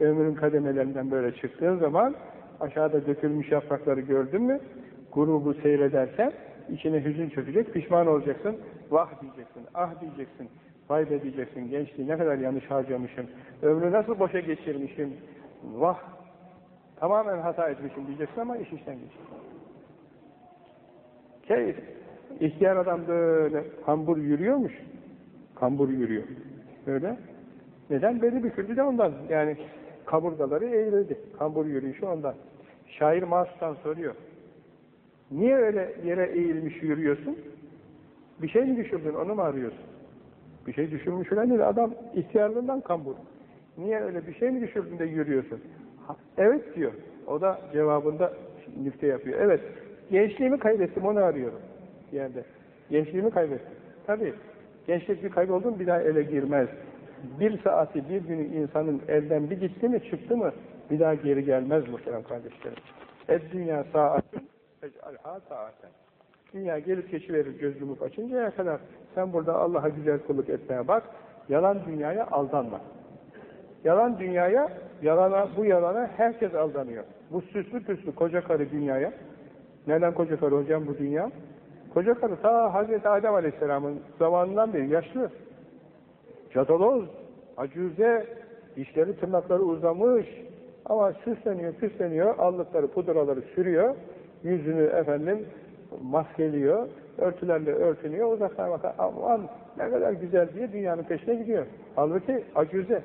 Ömrün kademelerinden böyle çıktığın zaman aşağıda dökülmüş yaprakları gördün mü, grubu seyrederken içine hüzün çökecek, pişman olacaksın, vah diyeceksin, ah diyeceksin. Vay be diyeceksin, gençliği ne kadar yanlış harcamışım, ömrü nasıl boşa geçirmişim, vah, tamamen hata etmişim diyeceksin ama iş işten geçecek. Keyif. İhtiyar adam böyle kambur yürüyormuş. Kambur yürüyor. Böyle. Neden? Beli büküldü de ondan. Yani kaburgaları eğrildi. Kambur yürüyüşü ondan. Şair Mahsus'tan soruyor. Niye öyle yere eğilmiş yürüyorsun? Bir şey mi düşürdün, onu mu arıyorsun? Bir şey düşürmüş falan değil, adam ihtiyarlığından kambur. Niye öyle bir şey mi düşürdün de yürüyorsun? Ha, evet diyor. O da cevabında nifte yapıyor. Evet, gençliğimi kaybettim, onu arıyorum yerde. Gençliğimi kaybettim. Tabii, gençlik bir kayboldu mu bir daha ele girmez. Bir saati, bir günü insanın elden bir gitti mi, çıktı mı bir daha geri gelmez muhterem kardeşlerim. Et dünya saatın, ec'alha saaten. Dünya gelip geçiverir göz yumup açıncaya kadar. Sen burada Allah'a güzel kulluk etmeye bak. Yalan dünyaya aldanma. Yalan dünyaya, yalana, bu yalana herkes aldanıyor. Bu süslü püslü koca karı dünyaya. Neden koca karı hocam bu dünya? Koca karı ta Hazreti Adem Aleyhisselam'ın zamanından beri yaşlı. Cadaloz, acüze, dişleri tırnakları uzamış ama süsleniyor, süsleniyor, allıkları, pudraları sürüyor, yüzünü efendim maskeliyor, örtülerle örtünüyor, uzaktan bakar, aman ne kadar güzel diye dünyanın peşine gidiyor. Halbuki acüze.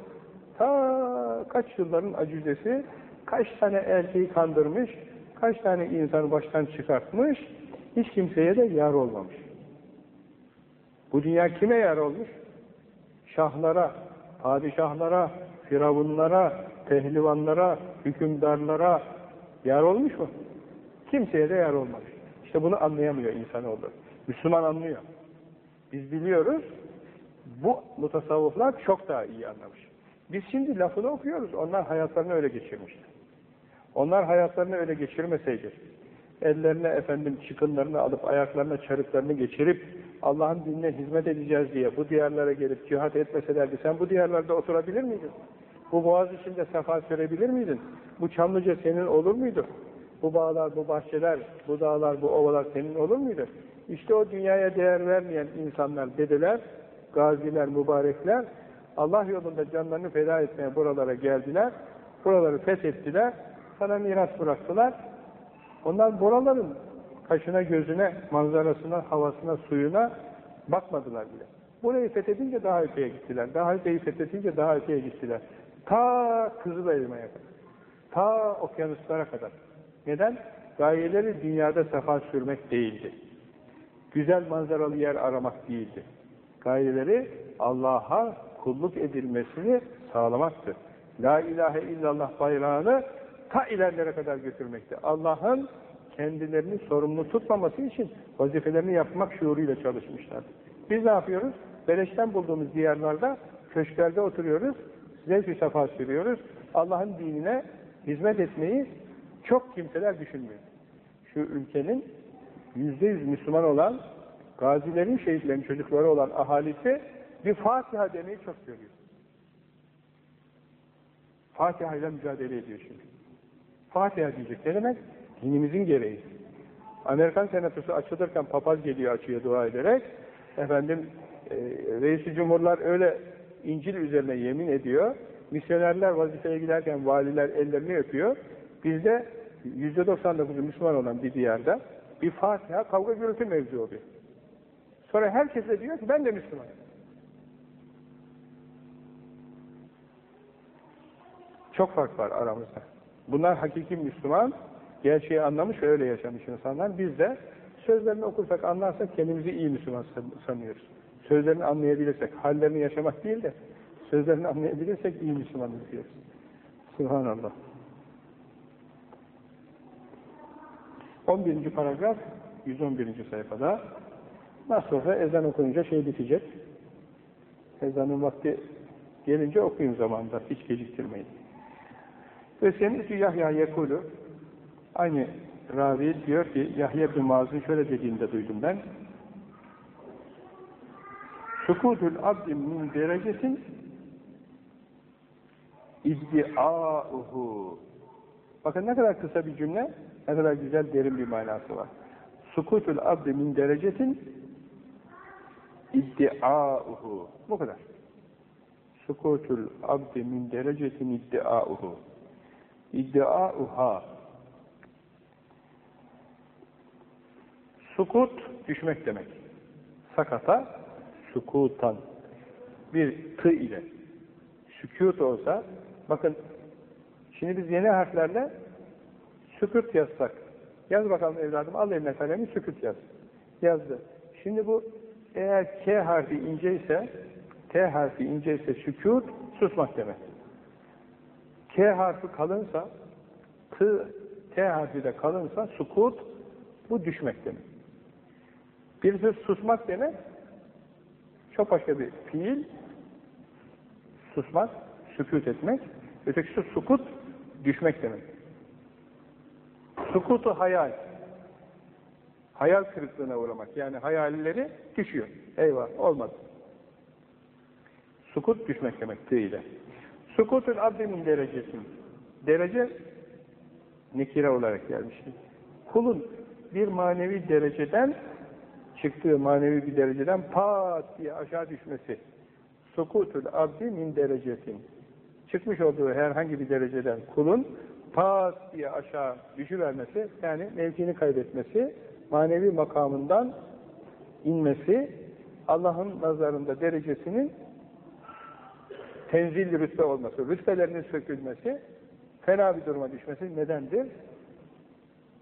Ta kaç yılların acüzesi, kaç tane erkeği kandırmış, kaç tane insanı baştan çıkartmış, hiç kimseye de yar olmamış. Bu dünya kime yar olmuş? Şahlara, padişahlara, firavunlara, pehlivanlara, hükümdarlara yar olmuş mu? Kimseye de yar olmamış. İşte bunu anlayamıyor insanoğlu. Müslüman anlıyor. Biz biliyoruz, bu mutasavvıflar çok daha iyi anlamış. Biz şimdi lafını okuyoruz, onlar hayatlarını öyle geçirmişler. Onlar hayatlarını öyle geçirmeseydi, ellerine efendim çıkınlarını alıp ayaklarına çarıklarını geçirip Allah'ın dinine hizmet edeceğiz diye bu diyarlara gelip cihat etmeselerdi sen bu diyarlarda oturabilir miydin? Bu boğaz içinde sefa sürebilir miydin? Bu Çamlıca senin olur muydu? Bu bağlar, bu bahçeler, bu dağlar, bu ovalar senin olur muydu? İşte o dünyaya değer vermeyen insanlar, dedeler, gaziler, mübarekler Allah yolunda canlarını feda etmeye buralara geldiler. Buraları fethettiler. Sana miras bıraktılar. Onlar buraların kaşına, gözüne, manzarasına, havasına, suyuna bakmadılar bile. Burayı fethedince daha öteye gittiler. Daha öteyi fethedince daha öteye gittiler. Ta Kızılelma'ya kadar. Ta okyanuslara kadar. Neden? Gayeleri dünyada sefa sürmek değildi. Güzel manzaralı yer aramak değildi. Gayeleri Allah'a kulluk edilmesini sağlamaktı. La ilahe illallah bayrağını ta ilerlere kadar götürmekti. Allah'ın kendilerini sorumlu tutmaması için vazifelerini yapmak şuuruyla çalışmışlardı. Biz ne yapıyoruz? Beleşten bulduğumuz diyarlarda, köşklerde oturuyoruz, zevk-i sefa sürüyoruz. Allah'ın dinine hizmet etmeyi çok kimseler düşünmüyor. Şu ülkenin yüzde yüz Müslüman olan, gazilerin, şehitlerin çocukları olan ahalisi bir Fatiha demeyi çok görüyor. Fatiha ile mücadele ediyor şimdi. Fatiha diyecek ne demek? Dinimizin gereği. Amerikan senatosu açılırken papaz geliyor açıyor dua ederek. Efendim e, reisi cumhurlar öyle İncil üzerine yemin ediyor. Misyonerler vazifeye giderken valiler ellerini öpüyor. Bizde yüzde 99'u Müslüman olan bir diyarda bir Fatiha kavga gürültü mevzu oluyor. Sonra herkes de diyor ki ben de Müslümanım. Çok fark var aramızda. Bunlar hakiki Müslüman, gerçeği anlamış ve öyle yaşamış insanlar. Biz de sözlerini okursak, anlarsak kendimizi iyi Müslüman sanıyoruz. Sözlerini anlayabilirsek, hallerini yaşamak değil de sözlerini anlayabilirsek iyi Müslümanız diyoruz. Subhanallah. 11. paragraf 111. sayfada nasıl olsa ezan okununca şey bitecek. Ezanın vakti gelince okuyun zamanda. Hiç geciktirmeyin. Ve semitü Yahya yekulu aynı ravi diyor ki Yahya bin Maz'ın şöyle dediğinde duydum ben. Sukutul abdi min derecetin iddiauhu Bakın ne kadar kısa bir cümle, ne kadar güzel derin bir manası var. Sukutul abdi min derecetin iddiauhu. Bu kadar. Sukutul abdi min derecetin iddiauhu. İddiauha. Sukut düşmek demek. Sakata sukutan. Bir tı ile. Sükut olsa bakın şimdi biz yeni harflerle sükut yazsak. Yaz bakalım evladım al eline kalemi sükut yaz. Yazdı. Şimdi bu eğer K harfi ince ise T harfi ince ise sükut susmak demek. K harfi kalınsa T, T harfi de kalınsa sukut bu düşmek demek. Birisi susmak demek çok başka bir fiil susmak, sükut etmek. Ötekisi sukut düşmek demek. Sukutu hayal. Hayal kırıklığına uğramak. Yani hayalleri düşüyor. Eyvah olmadı. Sukut düşmek demek ile. Sukutun abdinin derecesi. Derece nekire olarak gelmiştir. Kulun bir manevi dereceden çıktığı manevi bir dereceden pat diye aşağı düşmesi. Sukutul abdi min derecetin. Çıkmış olduğu herhangi bir dereceden kulun pat diye aşağı düşüvermesi, yani mevkini kaybetmesi, manevi makamından inmesi, Allah'ın nazarında derecesinin tenzil rütbe olması, rütbelerinin sökülmesi, fena bir duruma düşmesi nedendir?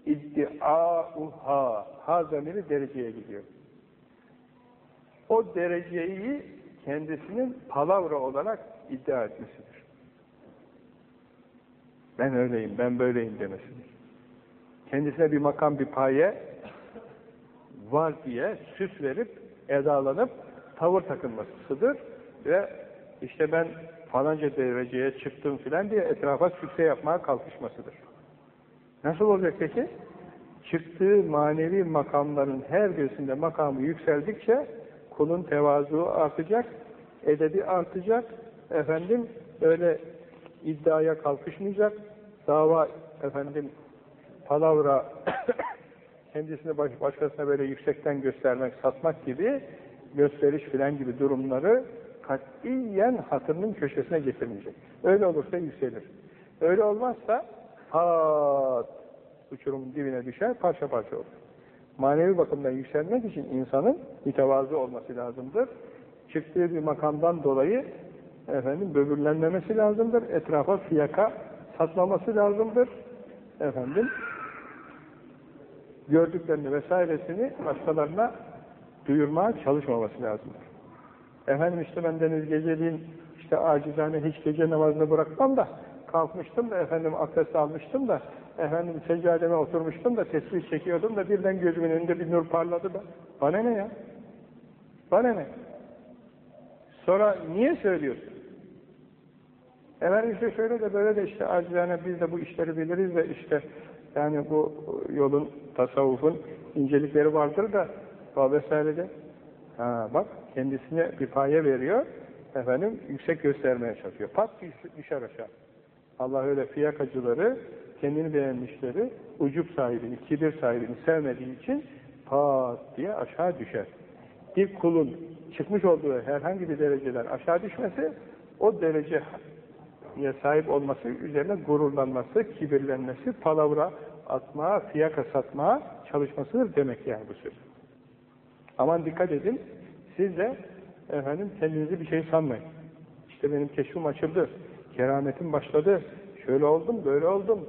İddiauha, ha zamiri dereceye gidiyor. O dereceyi kendisinin palavra olarak iddia etmesidir. Ben öyleyim, ben böyleyim demesidir. Kendisine bir makam, bir paye var diye süs verip, edalanıp tavır takınmasıdır ve işte ben falanca dereceye çıktım filan diye etrafa sükse yapmaya kalkışmasıdır. Nasıl olacak peki? Çıktığı manevi makamların her birisinde makamı yükseldikçe kulun tevazu artacak, edebi artacak, efendim öyle iddiaya kalkışmayacak, dava efendim palavra kendisini baş, başkasına böyle yüksekten göstermek, satmak gibi gösteriş filan gibi durumları katiyen hatırının köşesine getirmeyecek. Öyle olursa yükselir. Öyle olmazsa hat uçurumun dibine düşer, parça parça olur. Manevi bakımdan yükselmek için insanın mütevazı olması lazımdır. Çıktığı bir makamdan dolayı efendim böbürlenmemesi lazımdır. Etrafa fiyaka satmaması lazımdır. Efendim gördüklerini vesairesini başkalarına duyurmaya çalışmaması lazımdır. Efendim işte ben deniz geceliğin işte acizane hiç gece namazını bırakmam da kalkmıştım da efendim abdest almıştım da efendim seccademe oturmuştum da tesbih çekiyordum da birden gözümün önünde bir nur parladı da bana ne ya? Bana ne? Sonra niye söylüyorsun? Efendim işte şöyle de böyle de işte acizane biz de bu işleri biliriz de işte yani bu yolun, tasavvufun incelikleri vardır da vesairede ha, bak kendisine bir paye veriyor efendim yüksek göstermeye çalışıyor. Pat düşer aşağı. Allah öyle fiyakacıları, kendini beğenmişleri, ucup sahibini, kibir sahibini sevmediği için pat diye aşağı düşer. Bir kulun çıkmış olduğu herhangi bir dereceden aşağı düşmesi, o dereceye sahip olması üzerine gururlanması, kibirlenmesi, palavra atmaya, fiyaka satmaya çalışmasıdır demek yani bu söz. Aman dikkat edin, siz de efendim kendinizi bir şey sanmayın. İşte benim keşfim açıldı, kerametim başladı, şöyle oldum, böyle oldum.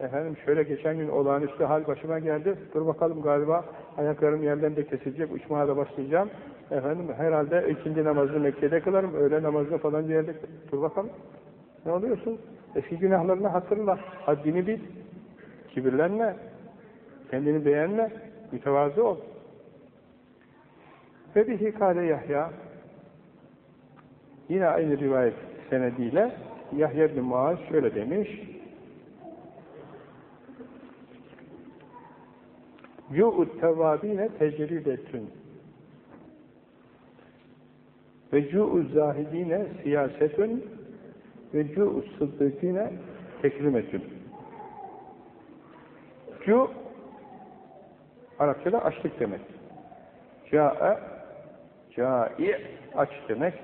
Efendim şöyle geçen gün olağanüstü hal başıma geldi. Dur bakalım galiba ayaklarım yerden de kesilecek, uçmaya da başlayacağım. Efendim herhalde ikinci namazını Mekke'de kılarım, öğle namazını falan yerde Dur bakalım. Ne oluyorsun? Eski günahlarını hatırla. Haddini bil. Kibirlenme. Kendini beğenme. Mütevazı ol. Ve bir hikale Yahya yine aynı rivayet senediyle Yahya bin Muaz şöyle demiş Cu'ut tevabine tecridetün ve cu'u zahidine siyasetün ve cu'u sıddıkine tekrimetün Cu Arapçada açlık demek. Ca'e Cai aç demek.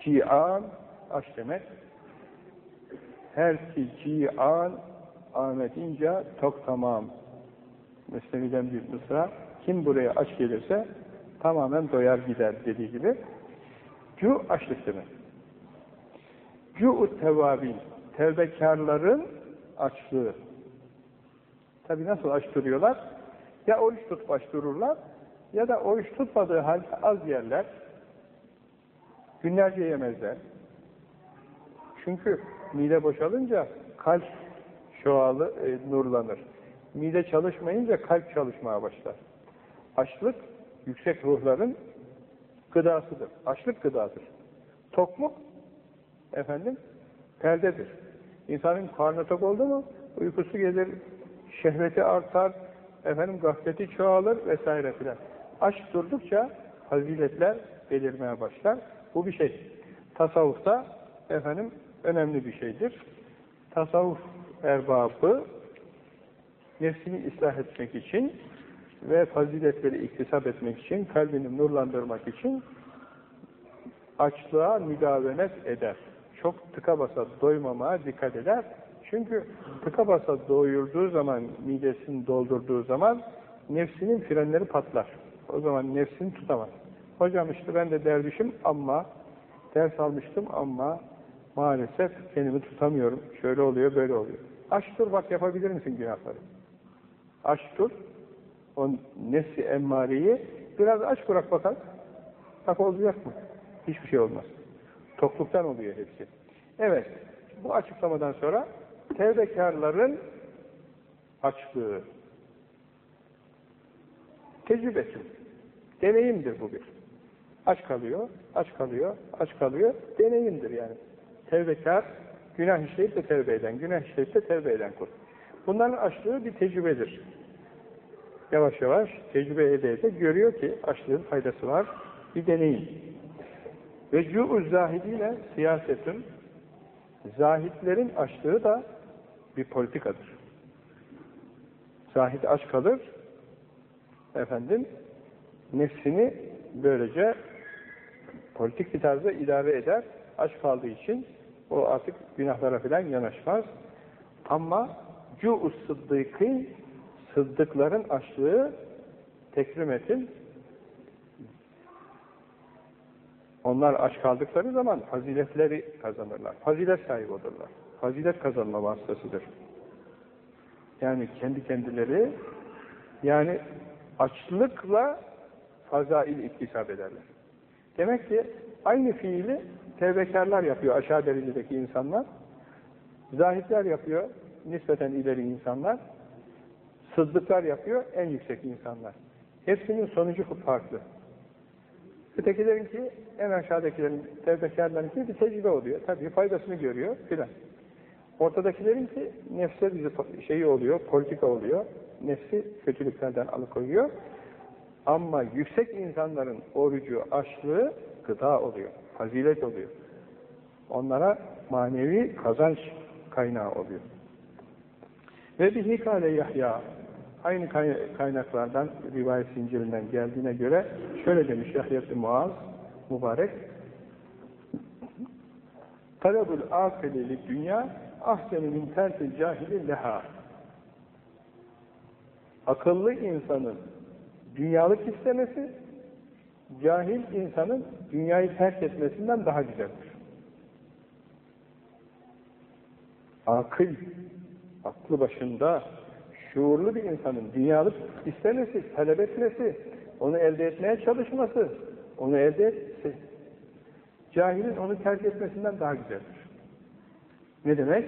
Cian aç demek. Her ki cian Ahmetince tok tamam. Mesnevi'den bir mısra. Kim buraya aç gelirse tamamen doyar gider dediği gibi. Cu açlık demek. Cu'u tevabin. Tevbekarların açlığı. Tabi nasıl aç duruyorlar? Ya oruç tutup aç dururlar ya da oruç tutmadığı halde az yerler. Günlerce yemezler. Çünkü mide boşalınca kalp şoalı e, nurlanır. Mide çalışmayınca kalp çalışmaya başlar. Açlık yüksek ruhların gıdasıdır. Açlık gıdadır. Tokluk efendim perdedir. İnsanın karnı tok oldu mu uykusu gelir, şehveti artar, efendim gafleti çoğalır vesaire filan. Aç durdukça faziletler belirmeye başlar. Bu bir şey. Tasavvufta efendim önemli bir şeydir. Tasavvuf erbabı nefsini ıslah etmek için ve faziletleri iktisap etmek için, kalbini nurlandırmak için açlığa müdavemet eder. Çok tıka basa doymamaya dikkat eder. Çünkü tıka basa doyurduğu zaman, midesini doldurduğu zaman nefsinin frenleri patlar. O zaman nefsini tutamaz. Hocam işte ben de dervişim ama ders almıştım ama maalesef kendimi tutamıyorum. Şöyle oluyor, böyle oluyor. Aç dur bak yapabilir misin günahları? Aç dur. O nefsi emmareyi biraz aç bırak bakalım. Bak olacak mı? Hiçbir şey olmaz. Tokluktan oluyor hepsi. Evet. Bu açıklamadan sonra tevbekarların açlığı tecrübesi. Deneyimdir bu bir. Aç kalıyor, aç kalıyor, aç kalıyor. Deneyimdir yani. Tevbekar, günah işleyip de tevbe eden, günah işleyip de tevbe eden kul. Bunların açlığı bir tecrübedir. Yavaş yavaş tecrübe ede ede görüyor ki açlığın faydası var. Bir deneyim. Ve cu'u zahidine siyasetin zahitlerin açlığı da bir politikadır. Zahid aç kalır, efendim, nefsini böylece politik bir tarzda idare eder, aç kaldığı için o artık günahlara falan yanaşmaz. Ama cu sıddıkı sıddıkların açlığı tekrimetin onlar aç kaldıkları zaman faziletleri kazanırlar. Fazilet sahibi olurlar. Fazilet kazanma vasıtasıdır. Yani kendi kendileri yani açlıkla fazail iktisap ederler. Demek ki aynı fiili tevbekarlar yapıyor aşağı derecedeki insanlar. Zahitler yapıyor nispeten ileri insanlar. Sıddıklar yapıyor en yüksek insanlar. Hepsinin sonucu farklı. Ötekilerinki en aşağıdakilerin, tevbekarlarınki bir tecrübe oluyor. Tabii faydasını görüyor filan. Ortadakilerinki nefse bir şeyi oluyor, politika oluyor. Nefsi kötülüklerden alıkoyuyor. Ama yüksek insanların orucu, açlığı gıda oluyor, fazilet oluyor. Onlara manevi kazanç kaynağı oluyor. Ve bir hikale Yahya, aynı kaynaklardan, rivayet zincirinden geldiğine göre şöyle demiş Yahya-i Muaz, mübarek, Talabul akıleli dünya ahseni min tersil cahili leha. Akıllı insanın dünyalık istemesi, cahil insanın dünyayı terk etmesinden daha güzeldir. Akıl, aklı başında, şuurlu bir insanın dünyalık istemesi, talep etmesi, onu elde etmeye çalışması, onu elde etmesi, cahilin onu terk etmesinden daha güzeldir. Ne demek?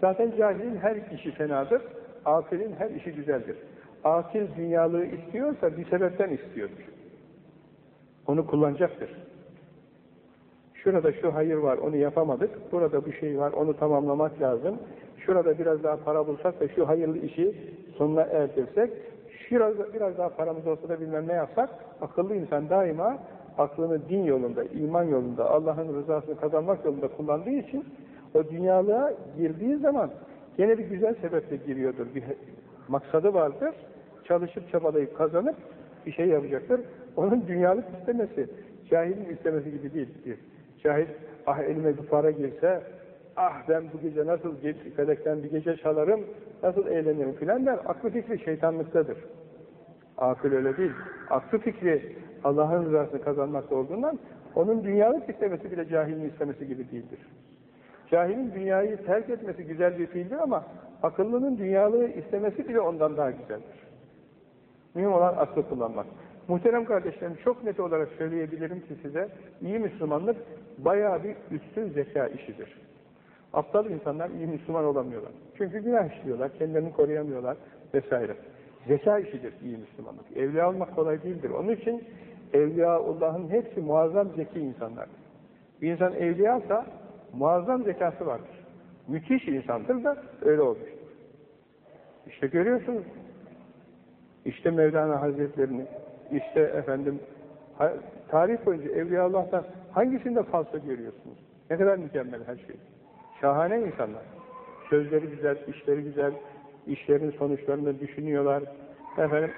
Zaten cahilin her işi fenadır, akilin her işi güzeldir. Akil dünyalığı istiyorsa bir sebepten istiyordur. Onu kullanacaktır. Şurada şu hayır var, onu yapamadık. Burada bir şey var, onu tamamlamak lazım. Şurada biraz daha para bulsak da şu hayırlı işi sonuna erdirsek, şurada biraz daha paramız olsa da bilmem ne yapsak, akıllı insan daima aklını din yolunda, iman yolunda, Allah'ın rızasını kazanmak yolunda kullandığı için o dünyalığa girdiği zaman gene bir güzel sebeple giriyordur. Bir maksadı vardır. Çalışıp çabalayıp kazanıp bir şey yapacaktır. Onun dünyalık istemesi, cahilin istemesi gibi değil. Cahil, ah elime bir para girse, ah ben bu gece nasıl felekten bir gece çalarım, nasıl eğlenirim filan der. Aklı fikri şeytanlıktadır. Akıl öyle değil. Aklı fikri Allah'ın rızasını kazanmakta olduğundan onun dünyalık istemesi bile cahilin istemesi gibi değildir. Cahilin dünyayı terk etmesi güzel bir fiildir ama akıllının dünyalığı istemesi bile ondan daha güzeldir. Mühim olan aklı kullanmak. Muhterem kardeşlerim çok net olarak söyleyebilirim ki size iyi Müslümanlık bayağı bir üstün zeka işidir. Aptal insanlar iyi Müslüman olamıyorlar. Çünkü günah işliyorlar, kendilerini koruyamıyorlar vesaire. Zeka işidir iyi Müslümanlık. Evliya olmak kolay değildir. Onun için Evliyaullah'ın hepsi muazzam zeki insanlar. Bir insan evliyasa muazzam zekası vardır. Müthiş insandır da öyle olmuştur. İşte görüyorsunuz. İşte Mevlana Hazretlerini, işte efendim tarih boyunca Evliyaullah'tan hangisinde falso görüyorsunuz? Ne kadar mükemmel her şey. Şahane insanlar. Sözleri güzel, işleri güzel, işlerin sonuçlarını düşünüyorlar. Efendim,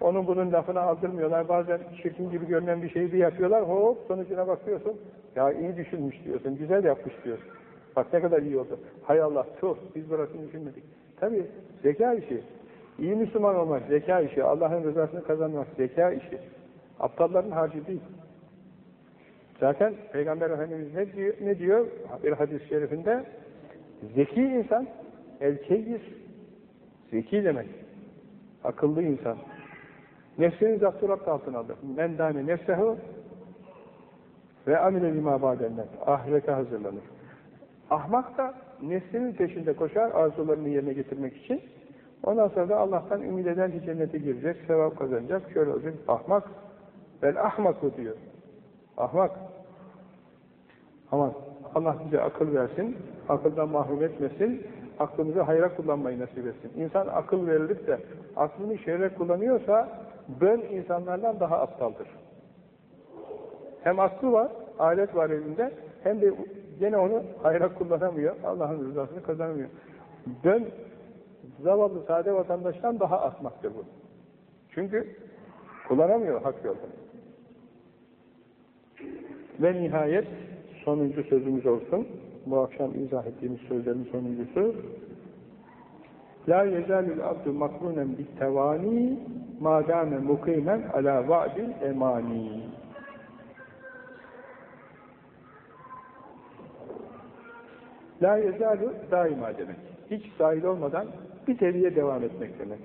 onun bunun lafını aldırmıyorlar. Bazen çirkin gibi görünen bir şeyi bir yapıyorlar. Hop sonucuna bakıyorsun. Ya iyi düşünmüş diyorsun. Güzel yapmış diyorsun. Bak ne kadar iyi oldu. Hay Allah tuh biz burasını düşünmedik. Tabi zeka işi. İyi Müslüman olmak zeka işi. Allah'ın rızasını kazanmak zeka işi. Aptalların harcı değil. Zaten Peygamber Efendimiz ne diyor, ne diyor bir hadis-i şerifinde? Zeki insan, el-keyyis, zeki demek. Akıllı insan. Nefsini zapturapt altına alır. Men dâme nefsehu ve amile lima bâdenden. Ahirete hazırlanır. Ahmak da nefsinin peşinde koşar arzularını yerine getirmek için. Ondan sonra da Allah'tan ümit eder ki cennete girecek, sevap kazanacak, şöyle olacak. Ahmak. Ben ahmaku diyor. Ahmak. Ama Allah bize akıl versin, akıldan mahrum etmesin, aklımızı hayra kullanmayı nasip etsin. İnsan akıl verilip de aklını şerre kullanıyorsa ben insanlardan daha aptaldır. Hem aklı var, alet var elinde, hem de gene onu hayra kullanamıyor, Allah'ın rızasını kazanamıyor. Ben zavallı sade vatandaştan daha asmaktır bu. Çünkü kullanamıyor hak yolda. Ve nihayet sonuncu sözümüz olsun. Bu akşam izah ettiğimiz sözlerin sonuncusu. La yezalül abdu makrunen bit tevani madame mukimen ala va'dil emani. La yezalu daima demek. Hiç dahil olmadan bir seviye devam etmek demek.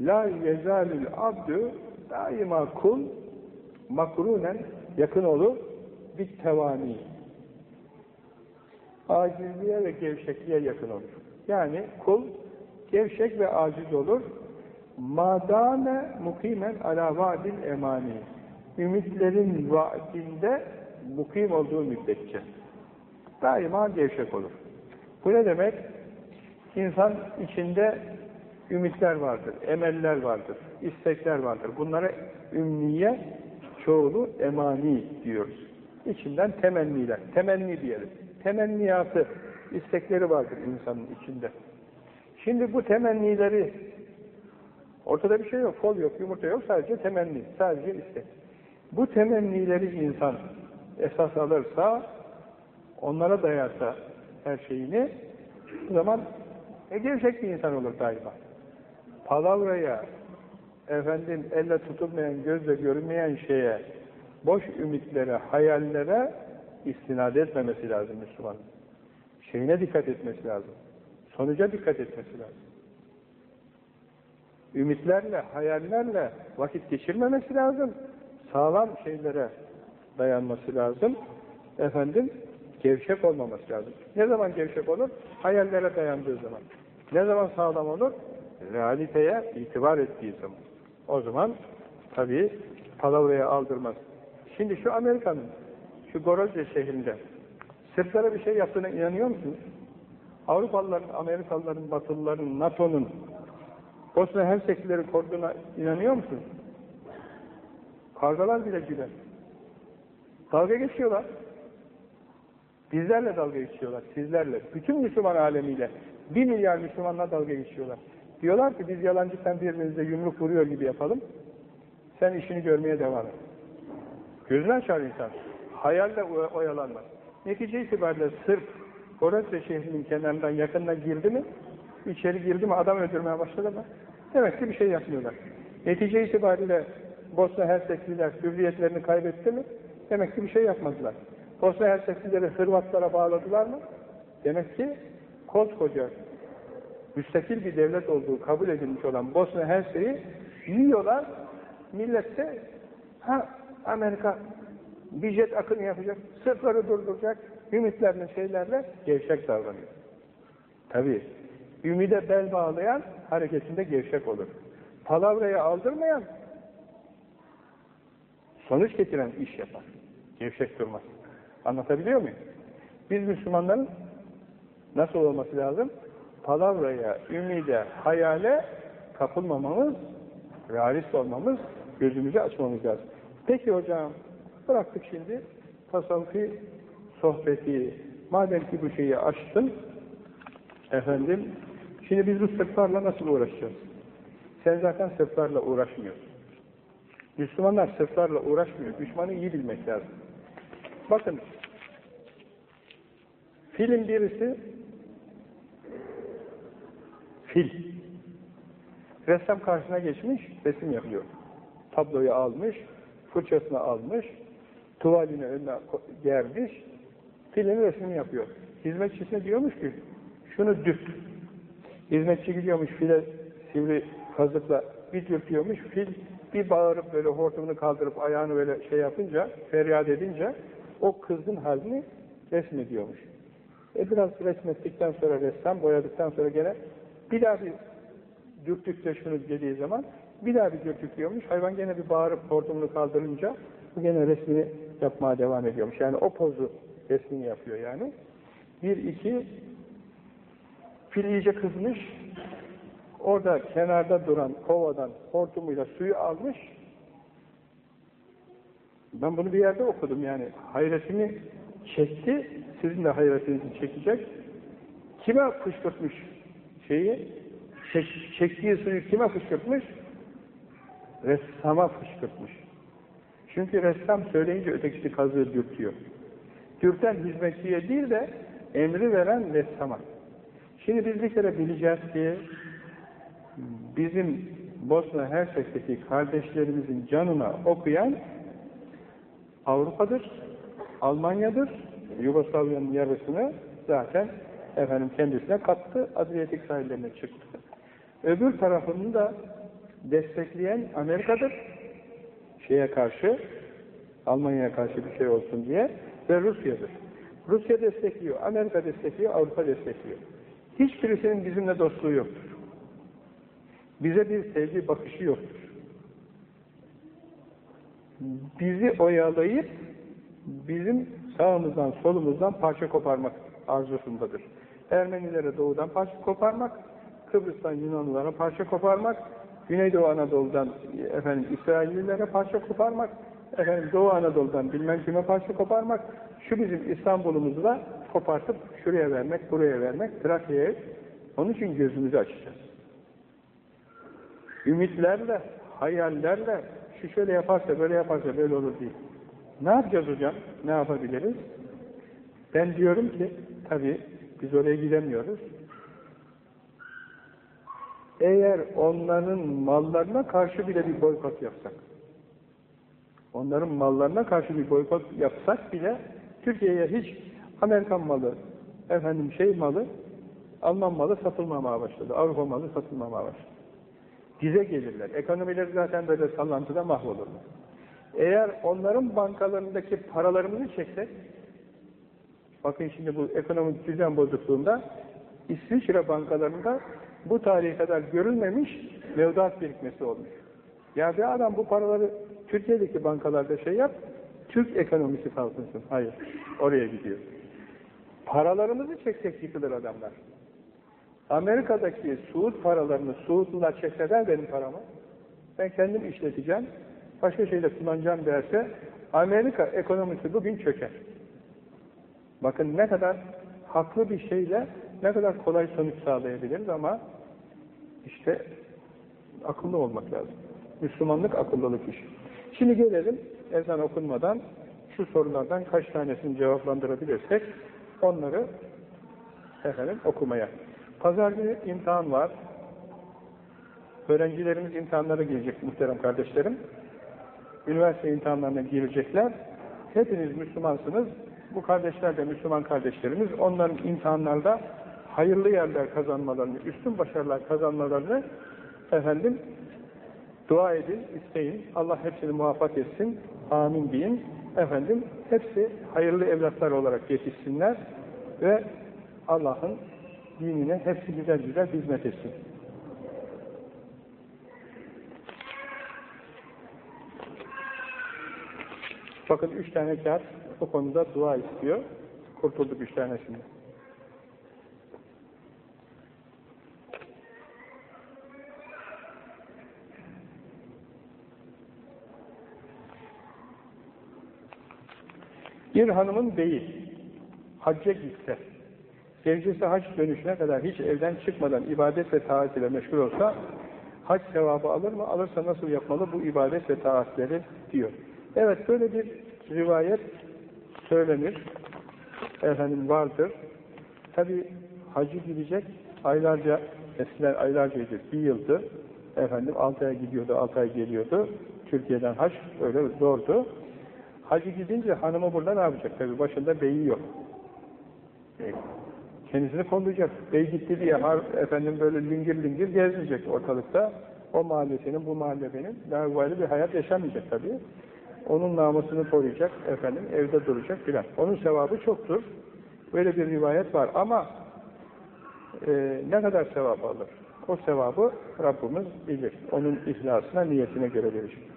La yezalül abdu daima kul makrunen yakın olur bir tevani. Acizliğe ve gevşekliğe yakın olur. Yani kul gevşek ve aciz olur. Madame mukimen ala vaadil emani. Ümitlerin vaadinde mukim olduğu müddetçe. Daima gevşek olur. Bu ne demek? İnsan içinde ümitler vardır, emeller vardır, istekler vardır. Bunlara ümniye, çoğulu emani diyoruz. İçinden temenniler, temenni diyelim. Temenniyatı, istekleri vardır insanın içinde. Şimdi bu temennileri, ortada bir şey yok, fol yok, yumurta yok, sadece temenni, sadece istek. Bu temennileri insan esas alırsa, onlara dayarsa her şeyini, o zaman e, gevşek bir insan olur daima. Palavraya, efendim elle tutulmayan, gözle görünmeyen şeye, boş ümitlere, hayallere istinad etmemesi lazım Müslümanın. Şeyine dikkat etmesi lazım. Sonuca dikkat etmesi lazım. Ümitlerle, hayallerle vakit geçirmemesi lazım. Sağlam şeylere dayanması lazım. Efendim, gevşek olmaması lazım. Ne zaman gevşek olur? Hayallere dayandığı zaman. Ne zaman sağlam olur? Realiteye itibar ettiği zaman. O zaman tabii palavraya aldırmaz. Şimdi şu Amerika'nın, şu Gorozya şehrinde Sırplara bir şey yaptığına inanıyor musunuz? Avrupalıların, Amerikalıların, Batılıların, NATO'nun Bosna Herseklileri koruduğuna inanıyor musunuz? Kargalar bile güler. Dalga geçiyorlar. Bizlerle dalga geçiyorlar, sizlerle. Bütün Müslüman alemiyle. Bir milyar Müslümanla dalga geçiyorlar. Diyorlar ki biz yalancıktan birbirimize yumruk vuruyor gibi yapalım. Sen işini görmeye devam et. Gözünü açar insan. Hayalle oyalanmaz. Netice itibariyle Sırp, Gorezce şehrinin kenarından yakından girdi mi, içeri girdi mi adam öldürmeye başladı mı? Demek ki bir şey yapmıyorlar. Netice itibariyle Bosna Hersekliler hürriyetlerini kaybetti mi? Demek ki bir şey yapmadılar. Bosna Herseklileri Hırvatlara bağladılar mı? Demek ki koskoca müstakil bir devlet olduğu kabul edilmiş olan Bosna Hersek'i yiyorlar. Millette ha Amerika bir jet akını yapacak, sırtları durduracak, ümitlerle şeylerle gevşek davranıyor. Tabi ümide bel bağlayan hareketinde gevşek olur. Palavraya aldırmayan sonuç getiren iş yapar. Gevşek durmaz. Anlatabiliyor muyum? Biz Müslümanların nasıl olması lazım? Palavraya, ümide, hayale kapılmamamız, realist olmamız, gözümüzü açmamız lazım. Peki hocam, bıraktık şimdi tasavvufi sohbeti, madem ki bu şeyi açtın, efendim, şimdi biz bu sırtlarla nasıl uğraşacağız? Sen zaten sırtlarla uğraşmıyorsun. Müslümanlar sırtlarla uğraşmıyor. Düşmanı iyi bilmek lazım. Bakın, film birisi, fil. Ressam karşısına geçmiş, resim yapıyor. Tabloyu almış, fırçasını almış, tuvalini önüne germiş, filin resmini yapıyor. Hizmetçisine diyormuş ki, şunu dürt. Hizmetçi gidiyormuş file sivri kazıkla bir dürtüyormuş, fil bir bağırıp böyle hortumunu kaldırıp ayağını böyle şey yapınca, feryat edince o kızgın halini resmediyormuş. E biraz resmettikten sonra ressam, boyadıktan sonra gene bir daha bir dürttükçe şunu dediği zaman bir daha bir dürtüklüyormuş. Hayvan gene bir bağırıp hortumunu kaldırınca bu gene resmini yapmaya devam ediyormuş. Yani o pozu resmini yapıyor yani. Bir, iki fil iyice kızmış. Orada kenarda duran kovadan hortumuyla suyu almış. Ben bunu bir yerde okudum yani. Hayretini çekti. Sizin de hayretinizi çekecek. Kime fışkırtmış şeyi? Çek, çektiği suyu kime fışkırtmış? Ressama fışkırtmış. Çünkü ressam söyleyince ötekisi kazığı dürtüyor. Dürten hizmetçiye değil de emri veren ressama. Şimdi biz bir kere bileceğiz ki bizim Bosna Hersek'teki kardeşlerimizin canına okuyan Avrupa'dır, Almanya'dır, Yugoslavya'nın yarısını zaten efendim kendisine kattı, Adriyatik sahillerine çıktı. Öbür tarafını da destekleyen Amerika'dır. Şeye karşı, Almanya'ya karşı bir şey olsun diye ve Rusya'dır. Rusya destekliyor, Amerika destekliyor, Avrupa destekliyor. Hiçbirisinin bizimle dostluğu yoktur. Bize bir sevgi bakışı yoktur. Bizi oyalayıp bizim sağımızdan solumuzdan parça koparmak arzusundadır. Ermenilere doğudan parça koparmak, Kıbrıs'tan Yunanlılara parça koparmak, Güneydoğu Anadolu'dan efendim İsraillilere parça koparmak, efendim Doğu Anadolu'dan bilmem kime parça koparmak, şu bizim İstanbul'umuzu da kopartıp şuraya vermek, buraya vermek, Trakya'ya onun için gözümüzü açacağız. Ümitlerle, hayallerle, şu şöyle yaparsa, böyle yaparsa böyle olur değil. Ne yapacağız hocam? Ne yapabiliriz? Ben diyorum ki, tabii biz oraya gidemiyoruz. Eğer onların mallarına karşı bile bir boykot yapsak, onların mallarına karşı bir boykot yapsak bile Türkiye'ye hiç Amerikan malı, efendim şey malı, Alman malı satılmamaya başladı. Avrupa malı satılmamaya başladı. Dize gelirler. Ekonomileri zaten böyle sallantıda mahvolurlar. Eğer onların bankalarındaki paralarımızı çeksek, bakın şimdi bu ekonomik düzen bozukluğunda İsviçre bankalarında bu tarihe kadar görülmemiş mevduat birikmesi olmuş. Ya bir adam bu paraları Türkiye'deki bankalarda şey yap, Türk ekonomisi kalkınsın. Hayır, oraya gidiyor. Paralarımızı çeksek yıkılır adamlar. Amerika'daki Suud paralarını Suudlular çekseler benim paramı, ben kendim işleteceğim, başka şeyle kullanacağım derse, Amerika ekonomisi bugün çöker. Bakın ne kadar haklı bir şeyle ne kadar kolay sonuç sağlayabiliriz ama işte akıllı olmak lazım. Müslümanlık akıllılık işi. Şimdi gelelim ezan okunmadan şu sorulardan kaç tanesini cevaplandırabilirsek onları efendim okumaya. Pazar günü imtihan var. Öğrencilerimiz imtihanlara girecek muhterem kardeşlerim. Üniversite imtihanlarına girecekler. Hepiniz Müslümansınız. Bu kardeşler de Müslüman kardeşlerimiz. Onların imtihanlarda hayırlı yerler kazanmalarını, üstün başarılar kazanmalarını efendim dua edin, isteyin. Allah hepsini muvaffak etsin. Amin deyin. Efendim hepsi hayırlı evlatlar olarak yetişsinler ve Allah'ın dinine hepsi güzel güzel hizmet etsin. Bakın üç tane kağıt o konuda dua istiyor. Kurtulduk üç tanesinde. Bir hanımın beyi hacca gitse, sevgilisi hac dönüşüne kadar hiç evden çıkmadan ibadet ve taat ile meşgul olsa, hac sevabı alır mı? Alırsa nasıl yapmalı bu ibadet ve taatleri diyor. Evet böyle bir rivayet söylenir. Efendim vardır. Tabi hacı gidecek aylarca, eskiden aylarcaydı, bir yıldı. Efendim altı ay gidiyordu, altı ay geliyordu. Türkiye'den hac öyle zordu. Hacı gidince hanımı burada ne yapacak? Tabi başında beyi yok. Kendisini kollayacak. Bey gitti diye efendim böyle lingir lingir gezmeyecek ortalıkta. O mahalle senin, bu mahalle benim. Lavvali bir hayat yaşamayacak tabii. Onun namusunu koruyacak, efendim evde duracak filan. Onun sevabı çoktur. Böyle bir rivayet var ama e, ne kadar sevap alır? O sevabı Rabbimiz bilir. Onun ihlasına, niyetine göre verecek.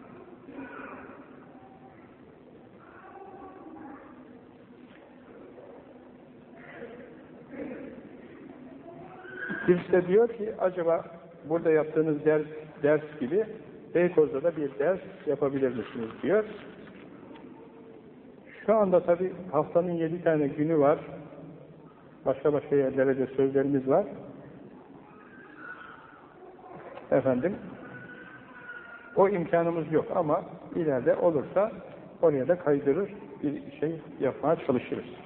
Birisi de diyor ki acaba burada yaptığınız ders, ders gibi Beykoz'da da bir ders yapabilir misiniz diyor. Şu anda tabi haftanın yedi tane günü var. Başka başka yerlere de sözlerimiz var. Efendim o imkanımız yok ama ileride olursa oraya da kaydırır bir şey yapmaya çalışırız.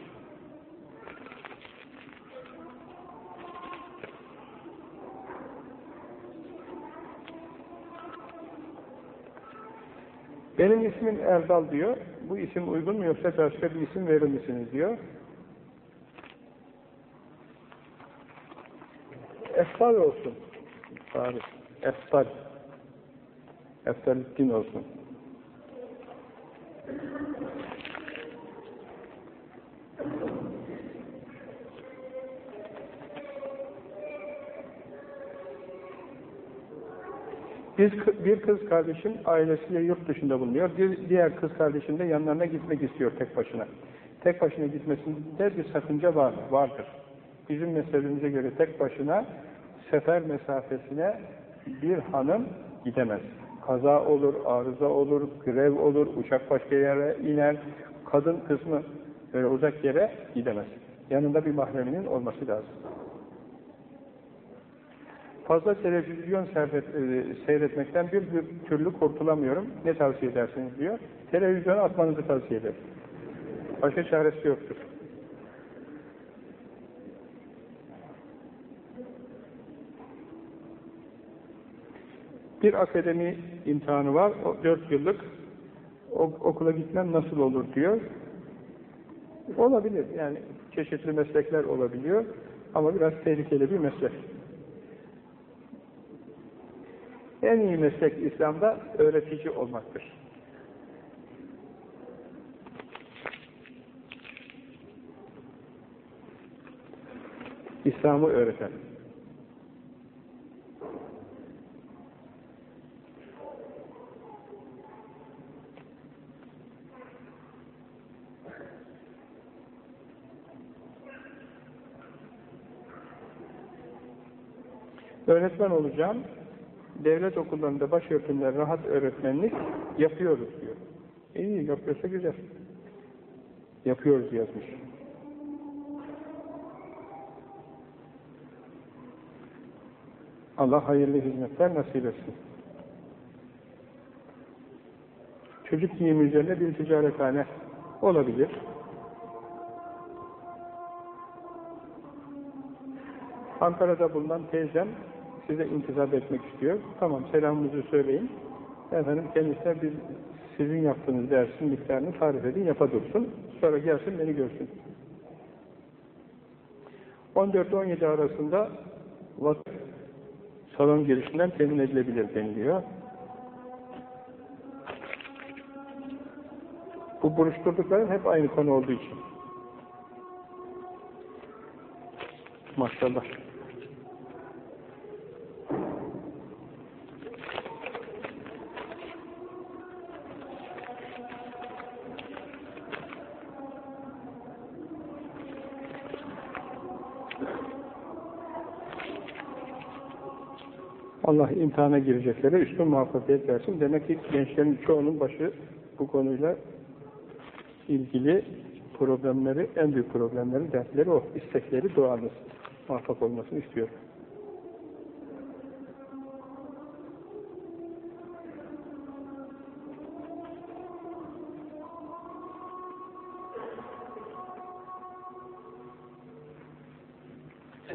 Benim ismim Erdal diyor. Bu isim uygun mu yoksa başka bir isim verir misiniz diyor. Eftal olsun. Tarih. Eftal. Eftalüddin olsun. Biz, bir kız kardeşim ailesiyle yurt dışında bulunuyor. Bir diğer kız kardeşim de yanlarına gitmek istiyor tek başına. Tek başına gitmesinde bir sakınca var, vardır. Bizim mezhebimize göre tek başına sefer mesafesine bir hanım gidemez. Kaza olur, arıza olur, grev olur, uçak başka yere iner, kadın kısmı böyle uzak yere gidemez. Yanında bir mahreminin olması lazım. Fazla televizyon e, seyretmekten bir türlü kurtulamıyorum. Ne tavsiye edersiniz diyor. Televizyonu atmanızı tavsiye ederim. Başka çaresi yoktur. Bir akademi imtihanı var. O, dört yıllık o, okula gitmem nasıl olur diyor. Olabilir. Yani çeşitli meslekler olabiliyor. Ama biraz tehlikeli bir meslek. En iyi meslek İslam'da öğretici olmaktır. İslam'ı öğreten. Öğretmen olacağım, devlet okullarında başörtümler rahat öğretmenlik yapıyoruz diyor. İyi yapıyorsa güzel. Yapıyoruz yazmış. Allah hayırlı hizmetler nasip etsin. Çocuk giyimi üzerine bir ticarethane olabilir. Ankara'da bulunan teyzem size intizap etmek istiyor. Tamam selamımızı söyleyin. Efendim kendisine bir sizin yaptığınız dersin miktarını tarif edin, yapa. Sonra gelsin beni görsün. 14-17 arasında salon girişinden temin edilebilir deniliyor. Bu buruşturduklarım hep aynı konu olduğu için. Maşallah. Allah imtihana gireceklere üstün muvaffakiyet versin. Demek ki gençlerin çoğunun başı bu konuyla ilgili problemleri, en büyük problemleri, dertleri o. istekleri duanız. Muvaffak olmasını istiyor.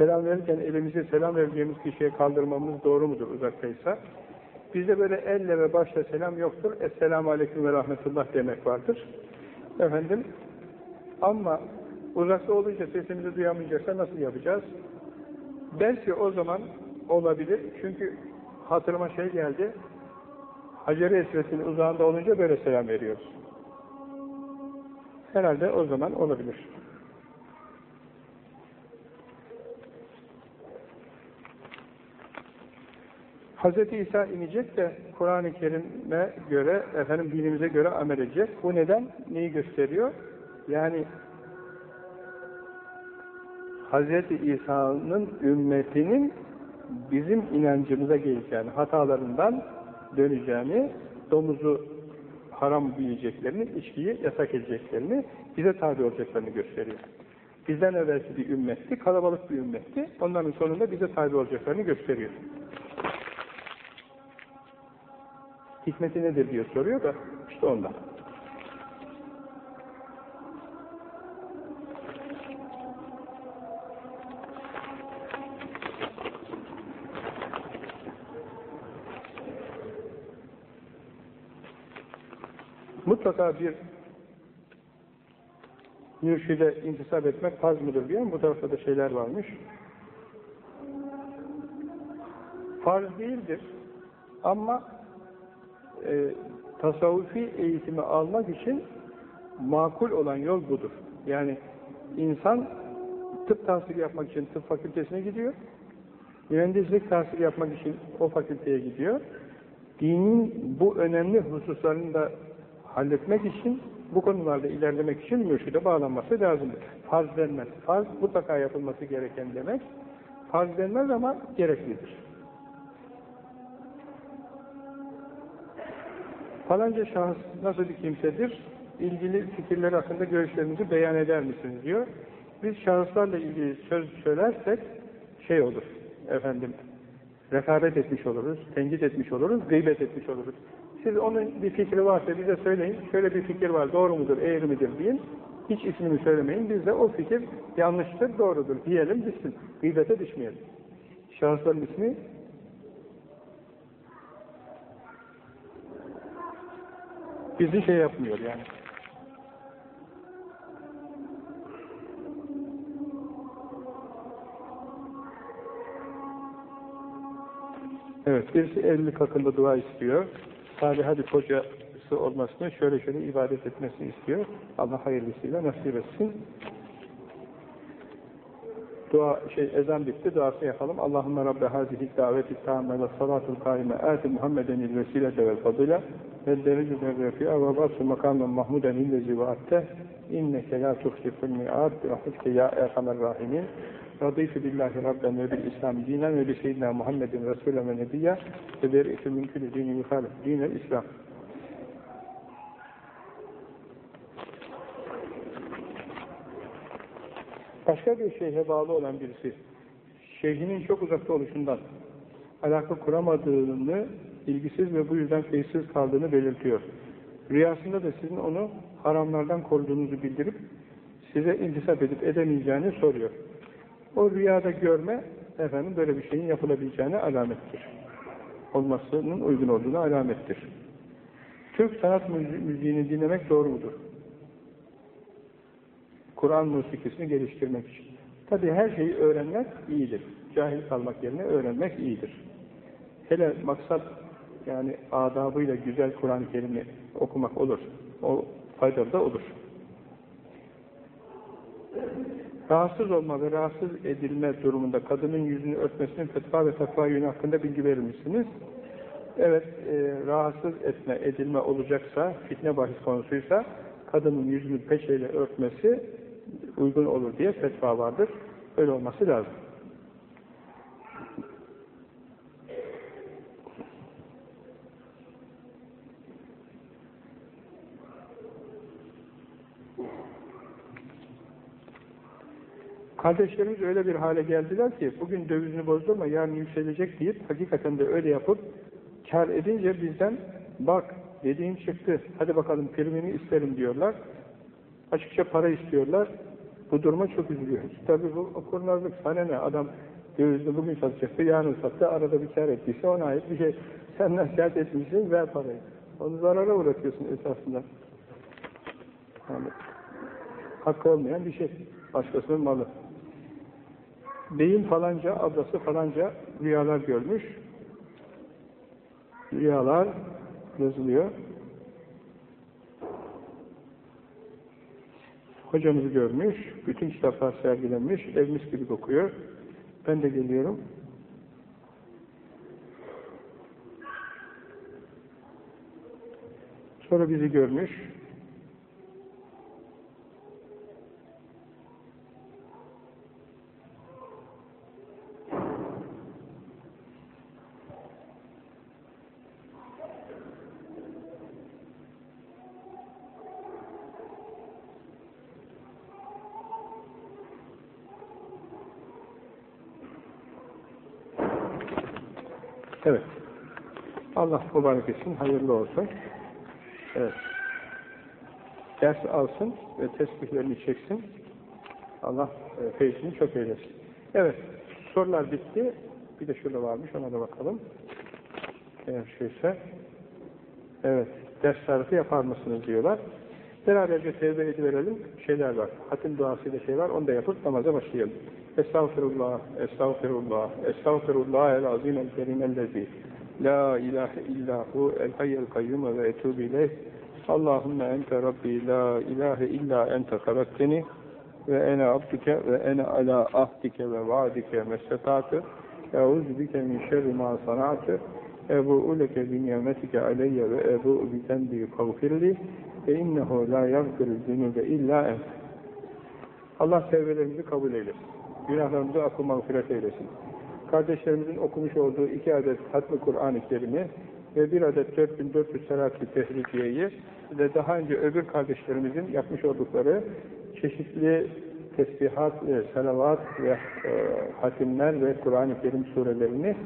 Selam verirken elimizi selam vereceğimiz kişiye kaldırmamız doğru mudur uzaktaysa? Bizde böyle elle ve başla selam yoktur. Esselamu Aleyküm ve Rahmetullah demek vardır. Efendim, ama uzakta olunca sesimizi duyamayacaksa nasıl yapacağız? Belki o zaman olabilir. Çünkü hatırıma şey geldi. Hacer-i Esvet'in uzağında olunca böyle selam veriyoruz. Herhalde o zaman olabilir. Hz. İsa inecek de Kur'an-ı Kerim'e göre, efendim dinimize göre amel edecek. Bu neden? Neyi gösteriyor? Yani Hz. İsa'nın ümmetinin bizim inancımıza geleceğini, hatalarından döneceğini, domuzu haram yiyeceklerini, içkiyi yasak edeceklerini, bize tabi olacaklarını gösteriyor. Bizden evvelki bir ümmetti, kalabalık bir ümmetti. Onların sonunda bize tabi olacaklarını gösteriyor. Hikmeti nedir diye soruyor da işte ondan. Mutlaka bir mürşide intisap etmek farz mıdır diye bu tarafta da şeyler varmış. Farz değildir ama e, tasavvufi eğitimi almak için makul olan yol budur. Yani insan tıp tahsili yapmak için tıp fakültesine gidiyor. Mühendislik tahsili yapmak için o fakülteye gidiyor. Dinin bu önemli hususlarını da halletmek için, bu konularda ilerlemek için mürşide bağlanması lazımdır. Farz denmez. Farz mutlaka yapılması gereken demek. Farz denmez ama gereklidir. Falanca şahıs nasıl bir kimsedir? İlgili fikirleri hakkında görüşlerinizi beyan eder misiniz diyor. Biz şahıslarla ilgili söz söylersek şey olur efendim rekabet etmiş oluruz, tenkit etmiş oluruz, gıybet etmiş oluruz. Siz onun bir fikri varsa bize söyleyin, şöyle bir fikir var, doğru mudur, eğri midir deyin. Hiç ismini söylemeyin, biz de o fikir yanlıştır, doğrudur diyelim, bitsin. Gıybete düşmeyelim. Şahısların ismi bizi şey yapmıyor yani. Evet, birisi evlilik hakkında dua istiyor. Saliha bir kocası olmasını, şöyle şöyle ibadet etmesini istiyor. Allah hayırlısıyla nasip etsin. Dua, şey, ezan bitti, duasını yapalım. Allahümme Rabbe hazihi daveti tamme ve salatul kaime ati Muhammedenil vesilete vel fadila ve derecüden refi'a ve basu makamen mahmuden illezi ve atte inneke la tuhliful mi'ad rahmetke ya erhamer rahimin Radıyfü billahi rabben ve bil İslam dinen ve bi seyyidina Muhammedin Resulü ve Nebiyya ve beri'tü mümkünü dini muhalif dinel İslam. Başka bir şeyhe bağlı olan birisi, şeyhinin çok uzakta oluşundan alaka kuramadığını, ilgisiz ve bu yüzden feyizsiz kaldığını belirtiyor. Rüyasında da sizin onu haramlardan koruduğunuzu bildirip size intisap edip edemeyeceğini soruyor. O rüyada görme efendim böyle bir şeyin yapılabileceğine alamettir. Olmasının uygun olduğunu alamettir. Türk sanat müziğini dinlemek doğru mudur? Kur'an musikisini geliştirmek için. Tabi her şeyi öğrenmek iyidir. Cahil kalmak yerine öğrenmek iyidir. Hele maksat yani adabıyla güzel Kur'an-ı Kerim'i okumak olur. O faydalı da olur. Rahatsız olma ve rahatsız edilme durumunda kadının yüzünü örtmesinin fetva ve takva yönü hakkında bilgi verir misiniz? Evet, e, rahatsız etme, edilme olacaksa, fitne bahis konusuysa, kadının yüzünü peçeyle örtmesi uygun olur diye fetva vardır. Öyle olması lazım. Kardeşlerimiz öyle bir hale geldiler ki bugün dövizini bozdurma yarın yükselecek deyip hakikaten de öyle yapıp kar edince bizden bak dediğin çıktı hadi bakalım primini isterim diyorlar. Açıkça para istiyorlar. Bu duruma çok üzülüyoruz. Tabi bu kurnazlık sana ne adam dövizini bugün satacaktı yarın sattı arada bir kar ettiyse ona ait bir şey. Sen nasihat etmişsin ver parayı. Onu zarara uğratıyorsun esasında. Yani, hakkı olmayan bir şey. Başkasının malı. Beyim falanca, ablası falanca rüyalar görmüş. Rüyalar yazılıyor. Hocamızı görmüş, bütün kitaplar sergilenmiş, evimiz gibi kokuyor. Ben de geliyorum. Sonra bizi görmüş, Evet. Allah mübarek etsin, hayırlı olsun. Evet. Ders alsın ve tesbihlerini çeksin. Allah e, feyzini çok eylesin. Evet, sorular bitti. Bir de şurada varmış, ona da bakalım. Eğer şeyse. Evet, ders tarifi yapar mısınız diyorlar. Beraberce tevbe ediverelim. Şeyler var. Hatim duasıyla şey var. Onu da yapıp namaza başlayalım. Estağfirullah, estağfirullah, estağfirullah el azim el kerim ellezi. La ilahe illahu el hayyel kayyum ve etubu ileyh. Allahümme ente Rabbi la ilahe illa ente karakteni ve ene abdike ve ene ala ahdike ve vaadike mesletatı eûzü bike min şerri ma sanatı ebu'u leke bi nimetike aleyye ve ebu'u bi tenbi kavfirli ve innehu la yagfiru zünübe illa ent. Allah tevbelerimizi kabul eylesin. Günahlarımızı akıl mağfiret eylesin. Kardeşlerimizin okumuş olduğu iki adet hatmi Kur'an-ı Kerim'i ve bir adet 4400 selatü tehriciyeyi ve daha önce öbür kardeşlerimizin yapmış oldukları çeşitli tesbihat, e, salavat ve e, hatimler ve Kur'an-ı Kerim surelerini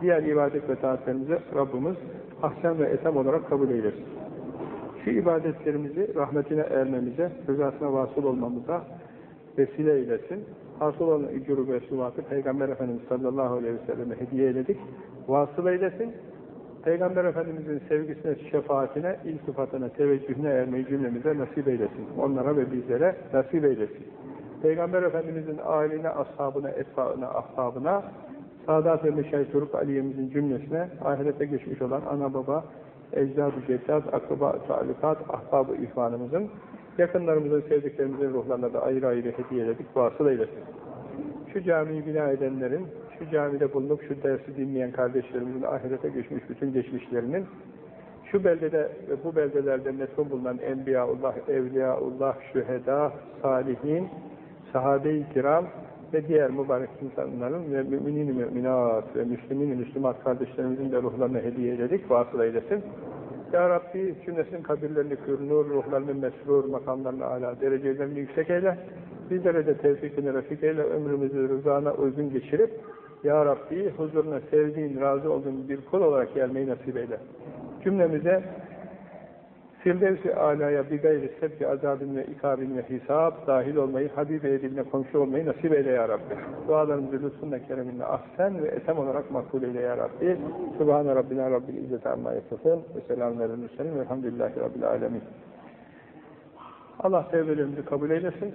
diğer ibadet ve taatlerimizi Rabbimiz ahsen ve etem olarak kabul eylesin. Şu ibadetlerimizi rahmetine ermemize, rızasına vasıl olmamıza vesile eylesin. Hasıl olan ücuru ve suvatı Peygamber Efendimiz sallallahu aleyhi ve selleme hediye eyledik. Vasıl eylesin. Peygamber Efendimizin sevgisine, şefaatine, iltifatına, teveccühüne ermeyi cümlemize nasip eylesin. Onlara ve bizlere nasip eylesin. Peygamber Efendimizin ailine, ashabına, etfaına, ahbabına, Sadat ve Meşayih Turuk Aliye'mizin cümlesine, ahirete geçmiş olan ana baba, ecdad-ı ceddat, akraba, talikat, ahbab-ı ihvanımızın, yakınlarımızın, sevdiklerimizin ruhlarına da ayrı ayrı hediye ededik, vasıl eylesin. Şu camiyi bina edenlerin, şu camide bulunup şu dersi dinleyen kardeşlerimizin ahirete geçmiş bütün geçmişlerinin, şu beldede ve bu beldelerde metfun bulunan Enbiyaullah, Evliyaullah, Şüheda, Salihin, Sahabe-i Kiram ve diğer mübarek insanların ve müminin müminat ve müslümin müslümat kardeşlerimizin de ruhlarına hediye ededik, vasıl eylesin. Ya Rabbi cümlesinin kabirlerini kürnur, ruhlarını mesrur, makamlarını âlâ, derecelerini yüksek eyle. Bizlere de tevfikini refik eyle, ömrümüzü rızana uygun geçirip, Ya Rabbi huzuruna sevdiğin, razı olduğun bir kul olarak gelmeyi nasip eyle. Cümlemize Firdevs-i alaya bir gayri sebbi azabin ve ikabin ve hisab dahil olmayı, Habibi edibine komşu olmayı nasip eyle ya Rabbi. Dualarımızı lütfunla kereminle ahsen ve etem olarak makbul eyle ya Rabbi. Subhane Rabbina Rabbil İzzet Amma Yasafın ve selamun aleyhi ve sellem Rabbil Alemin. Allah tevbelerimizi kabul eylesin.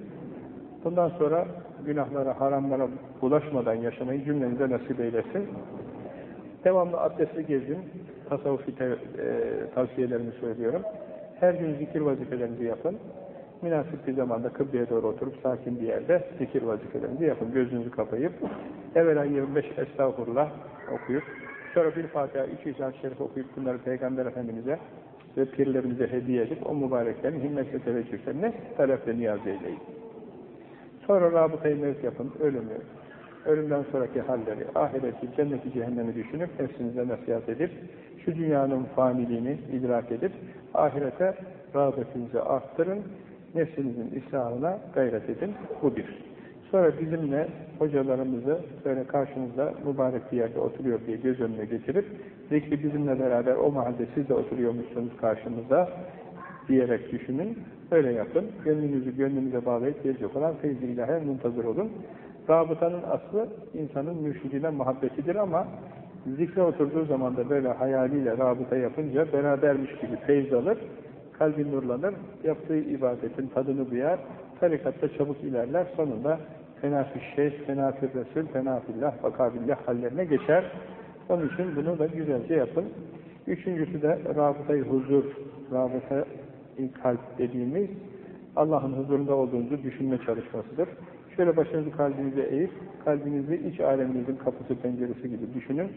Bundan sonra günahlara, haramlara bulaşmadan yaşamayı cümlenize nasip eylesin. Devamlı abdestli gezin, tasavvufi e, tavsiyelerimi söylüyorum. Her gün zikir vazifelerinizi yapın. Münasip bir zamanda kıbleye doğru oturup sakin bir yerde zikir vazifelerinizi yapın. Gözünüzü kapayıp, evvela 25 estağfurullah okuyup, sonra bir Fatiha, iki İhlas-ı Şerif okuyup bunları Peygamber Efendimiz'e ve pirlerimize hediye edip o mübareklerin himmet ve teveccühlerini talep niyaz eyleyin. Sonra rabıtayı mevt yapın, ölümü, ölümden sonraki halleri, ahireti, cenneti, cehennemi düşünüp nefsinize nasihat edip, şu dünyanın faniliğini idrak edip, ahirete rağbetinizi arttırın, nefsinizin islahına gayret edin. Bu bir. Sonra bizimle hocalarımızı böyle karşımızda mübarek bir yerde oturuyor diye göz önüne getirip, zikri bizimle beraber o mahalde siz de oturuyormuşsunuz karşımızda diyerek düşünün. Öyle yapın. Gönlünüzü gönlünüze bağlayıp gelecek olan feyz-i ilahe muntazır olun. Rabıtanın aslı insanın mürşidine muhabbetidir ama zikre oturduğu zaman da böyle hayaliyle rabıta yapınca berabermiş gibi feyz alır, kalbi nurlanır, yaptığı ibadetin tadını duyar, tarikatta çabuk ilerler, sonunda fenafil şeyh, fenafil resul, fenafillah, vakabillah hallerine geçer. Onun için bunu da güzelce yapın. Üçüncüsü de rabıtayı huzur, rabıta kalp dediğimiz Allah'ın huzurunda olduğunuzu düşünme çalışmasıdır. Şöyle başınızı kalbinize eğip, kalbinizi iç aleminizin kapısı penceresi gibi düşünün.